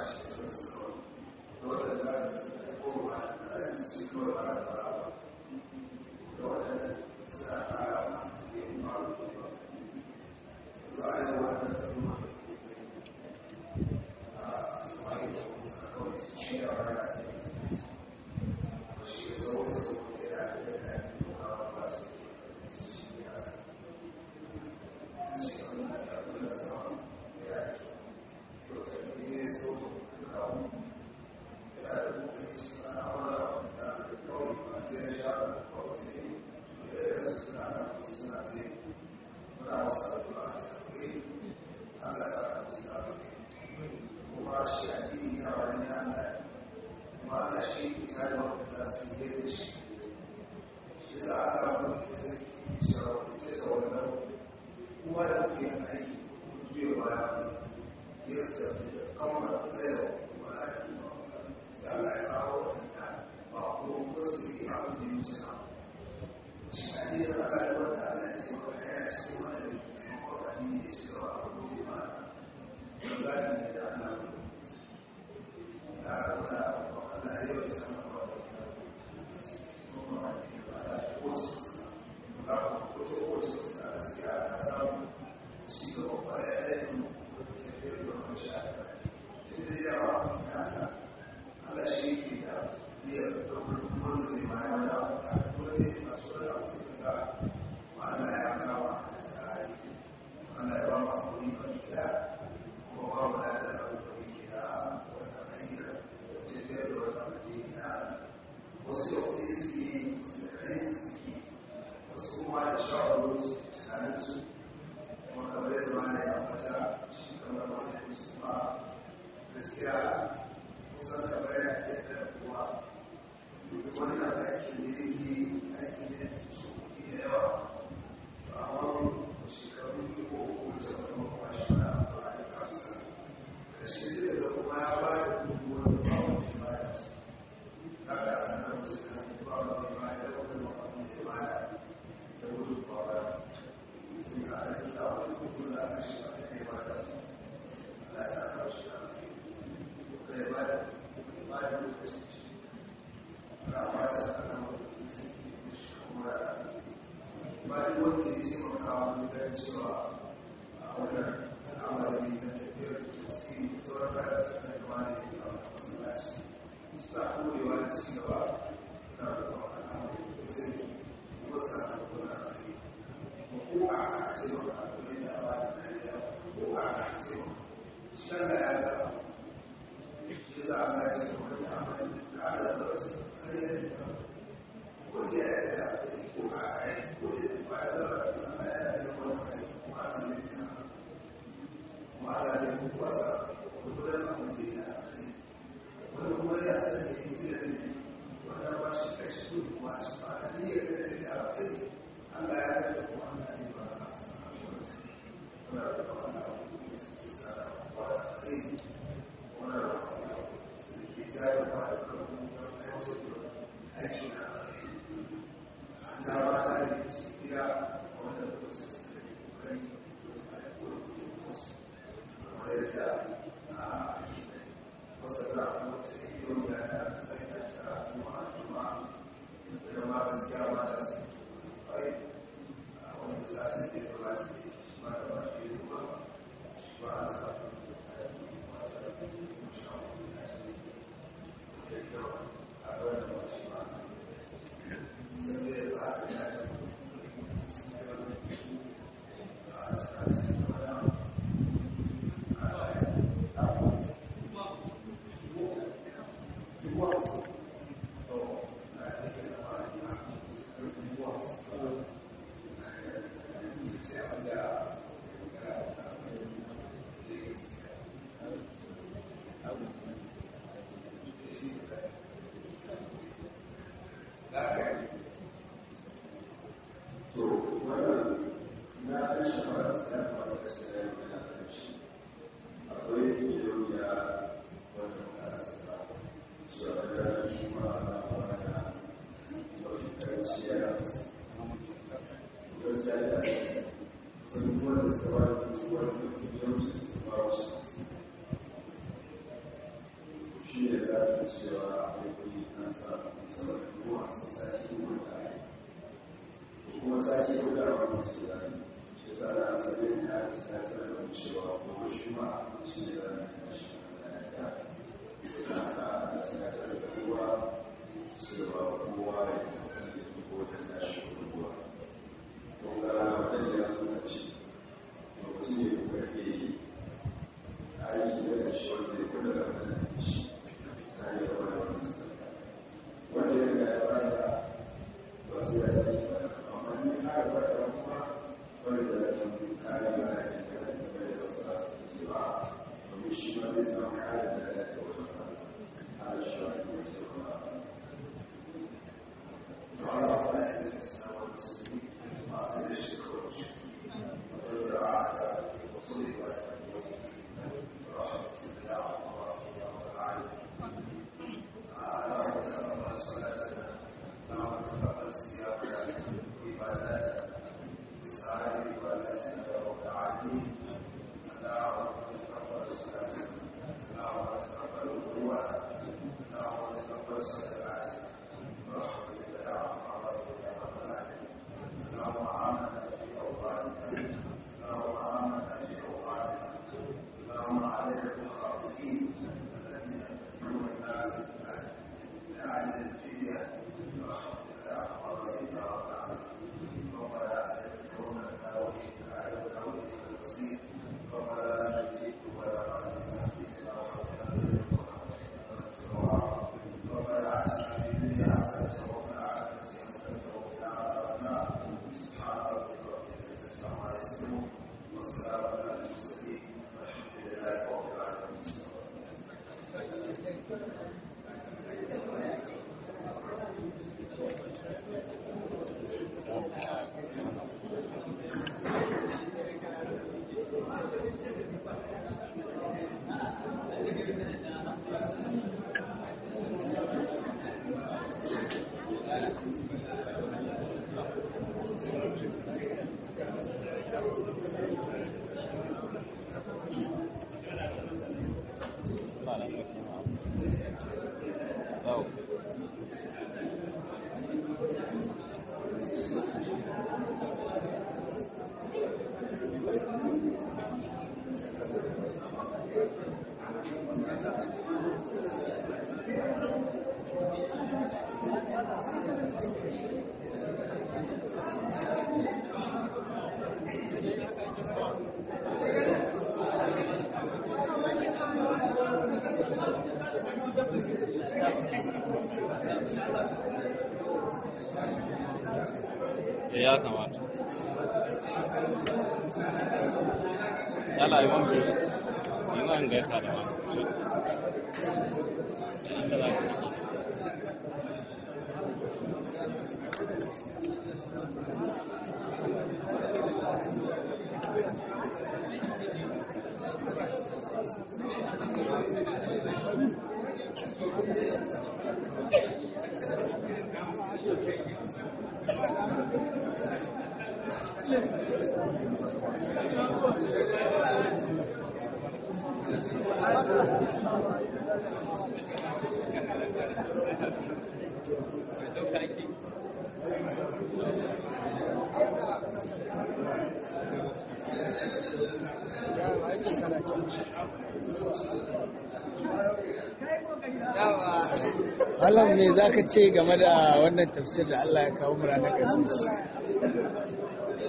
Allah me za ka ce game da wannan tafsir da Allah ya kawo mu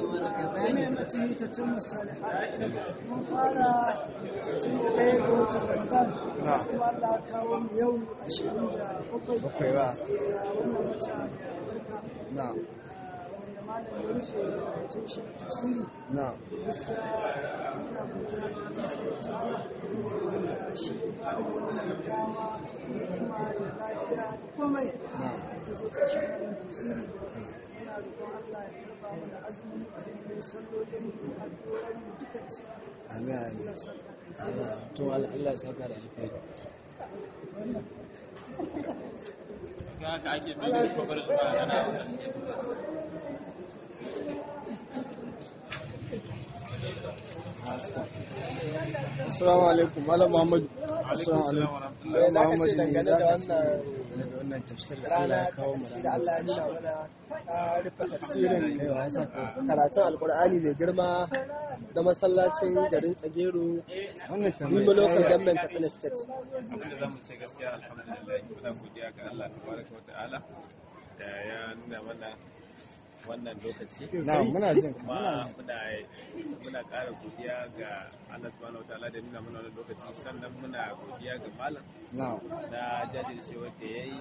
bayanin ci ta cin misali. Mun fara cin ɗaya ga watan ramadan. Kuma Allah kawo mu yau ashirin da bakwai bakwai ba. wannan wata na. Wanda malam ya rufe tun shi tafsiri. Na. Gaskiya muna godiya ga Allah ta'ala wanda shi ya ba mu wannan dama kuma da lafiya komai da zo ƙarshen wannan tafsiri. Muna roƙon Allah ya karɓa mana azumin mu sallolin mu addu'o'in mu duka da Amin, amin. To Allah Allah ya saka da alkhairi. haka ake bin ƙoƙarin ba ana Assalamu alaikum, Malam Muhammad. Assalamu alaikum. Malam Muhammad ne da ka wannan da tafsir da Allah ya kawo mu da Allah ya nuna mana a rufe tafsirin karatun alkur'ani mai girma da masallacin garin tsagero Wannan Rimo local government Katsina state abin da za mu ce gaskiya alhamdulillah muna godiya ga Allah tabaraka wa ta'ala da ya nuna mana wannan lokaci. Na, muna jin kuma muna muna muna ƙara godiya ga Allah subhanahu wa ta'ala da nuna mana wannan lokaci. Sannan muna godiya ga malam Na, na jajircewar da ya yi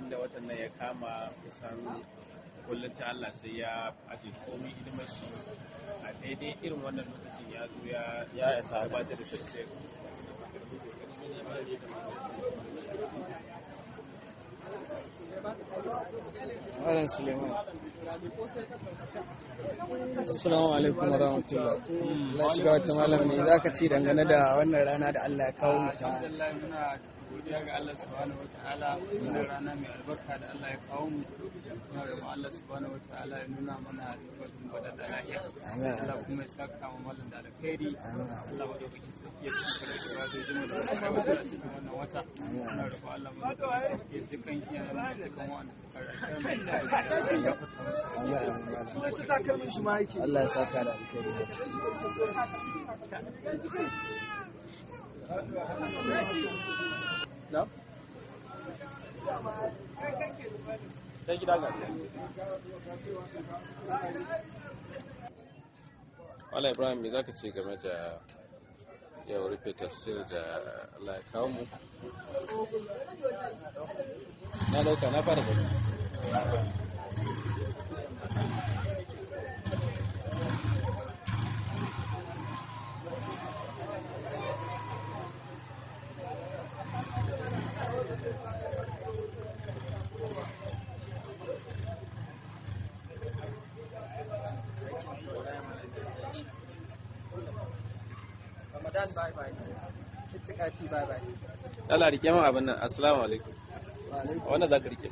inda watan nan ya kama kusan kullum ta Allah sai ya aje komai hidimar shi. A daidai irin wannan lokacin ya zo ya ya isa gabatar da tafsir Malam Suleiman. Assalamu alaikum wa rahmatullah. Allah shiga wata malam ne za ka ce dangane da wannan rana da Allah ya kawo mu ta godiya ga Allah subhanahu wataala wannan rana mai albarka da Allah ya kawo mu muna roƙon Allah subhanahu wataala ya nuna mana tabbatin ba da da lafiya Amin. Allah kuma ya saka mu mallan da alkhairi. Allah madaukakin sarki ya saka da ibadojin mu da muka gabatar a cikin wannan wata muna roƙon Allah madaukakin sarki ya dukan iyayen mu da dukan wanda suka rayuwa mu da ya musu Allah ya mu. Wata takalmin shi ma yake. Allah ya saka da alkhairi. Na? ta gida ga Wala Ibrahim me za ka ce game da yau rufe tafsir da Allah? Na ɗauka na fara gani. Ramadan bye bye itikafi bye bye Allah riƙe min abin nan. Assalamu alaikum. Wannan za ka riƙe.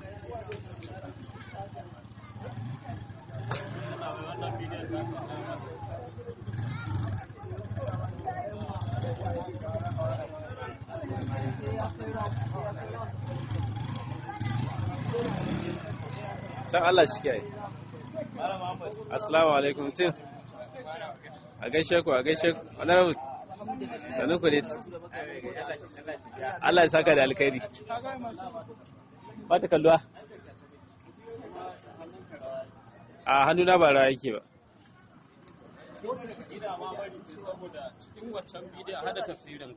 Can Allah shi kiyaye. Assalamu alaikum tin. A gaishe ku a gaishe ku. Wani rabu. Sanu ku ne. Allah ya saka da alkhairi. Ba ta kalluwa? A hannuna ba rawa yake ba. saboda cikin waccan bidiyon hada tafsirin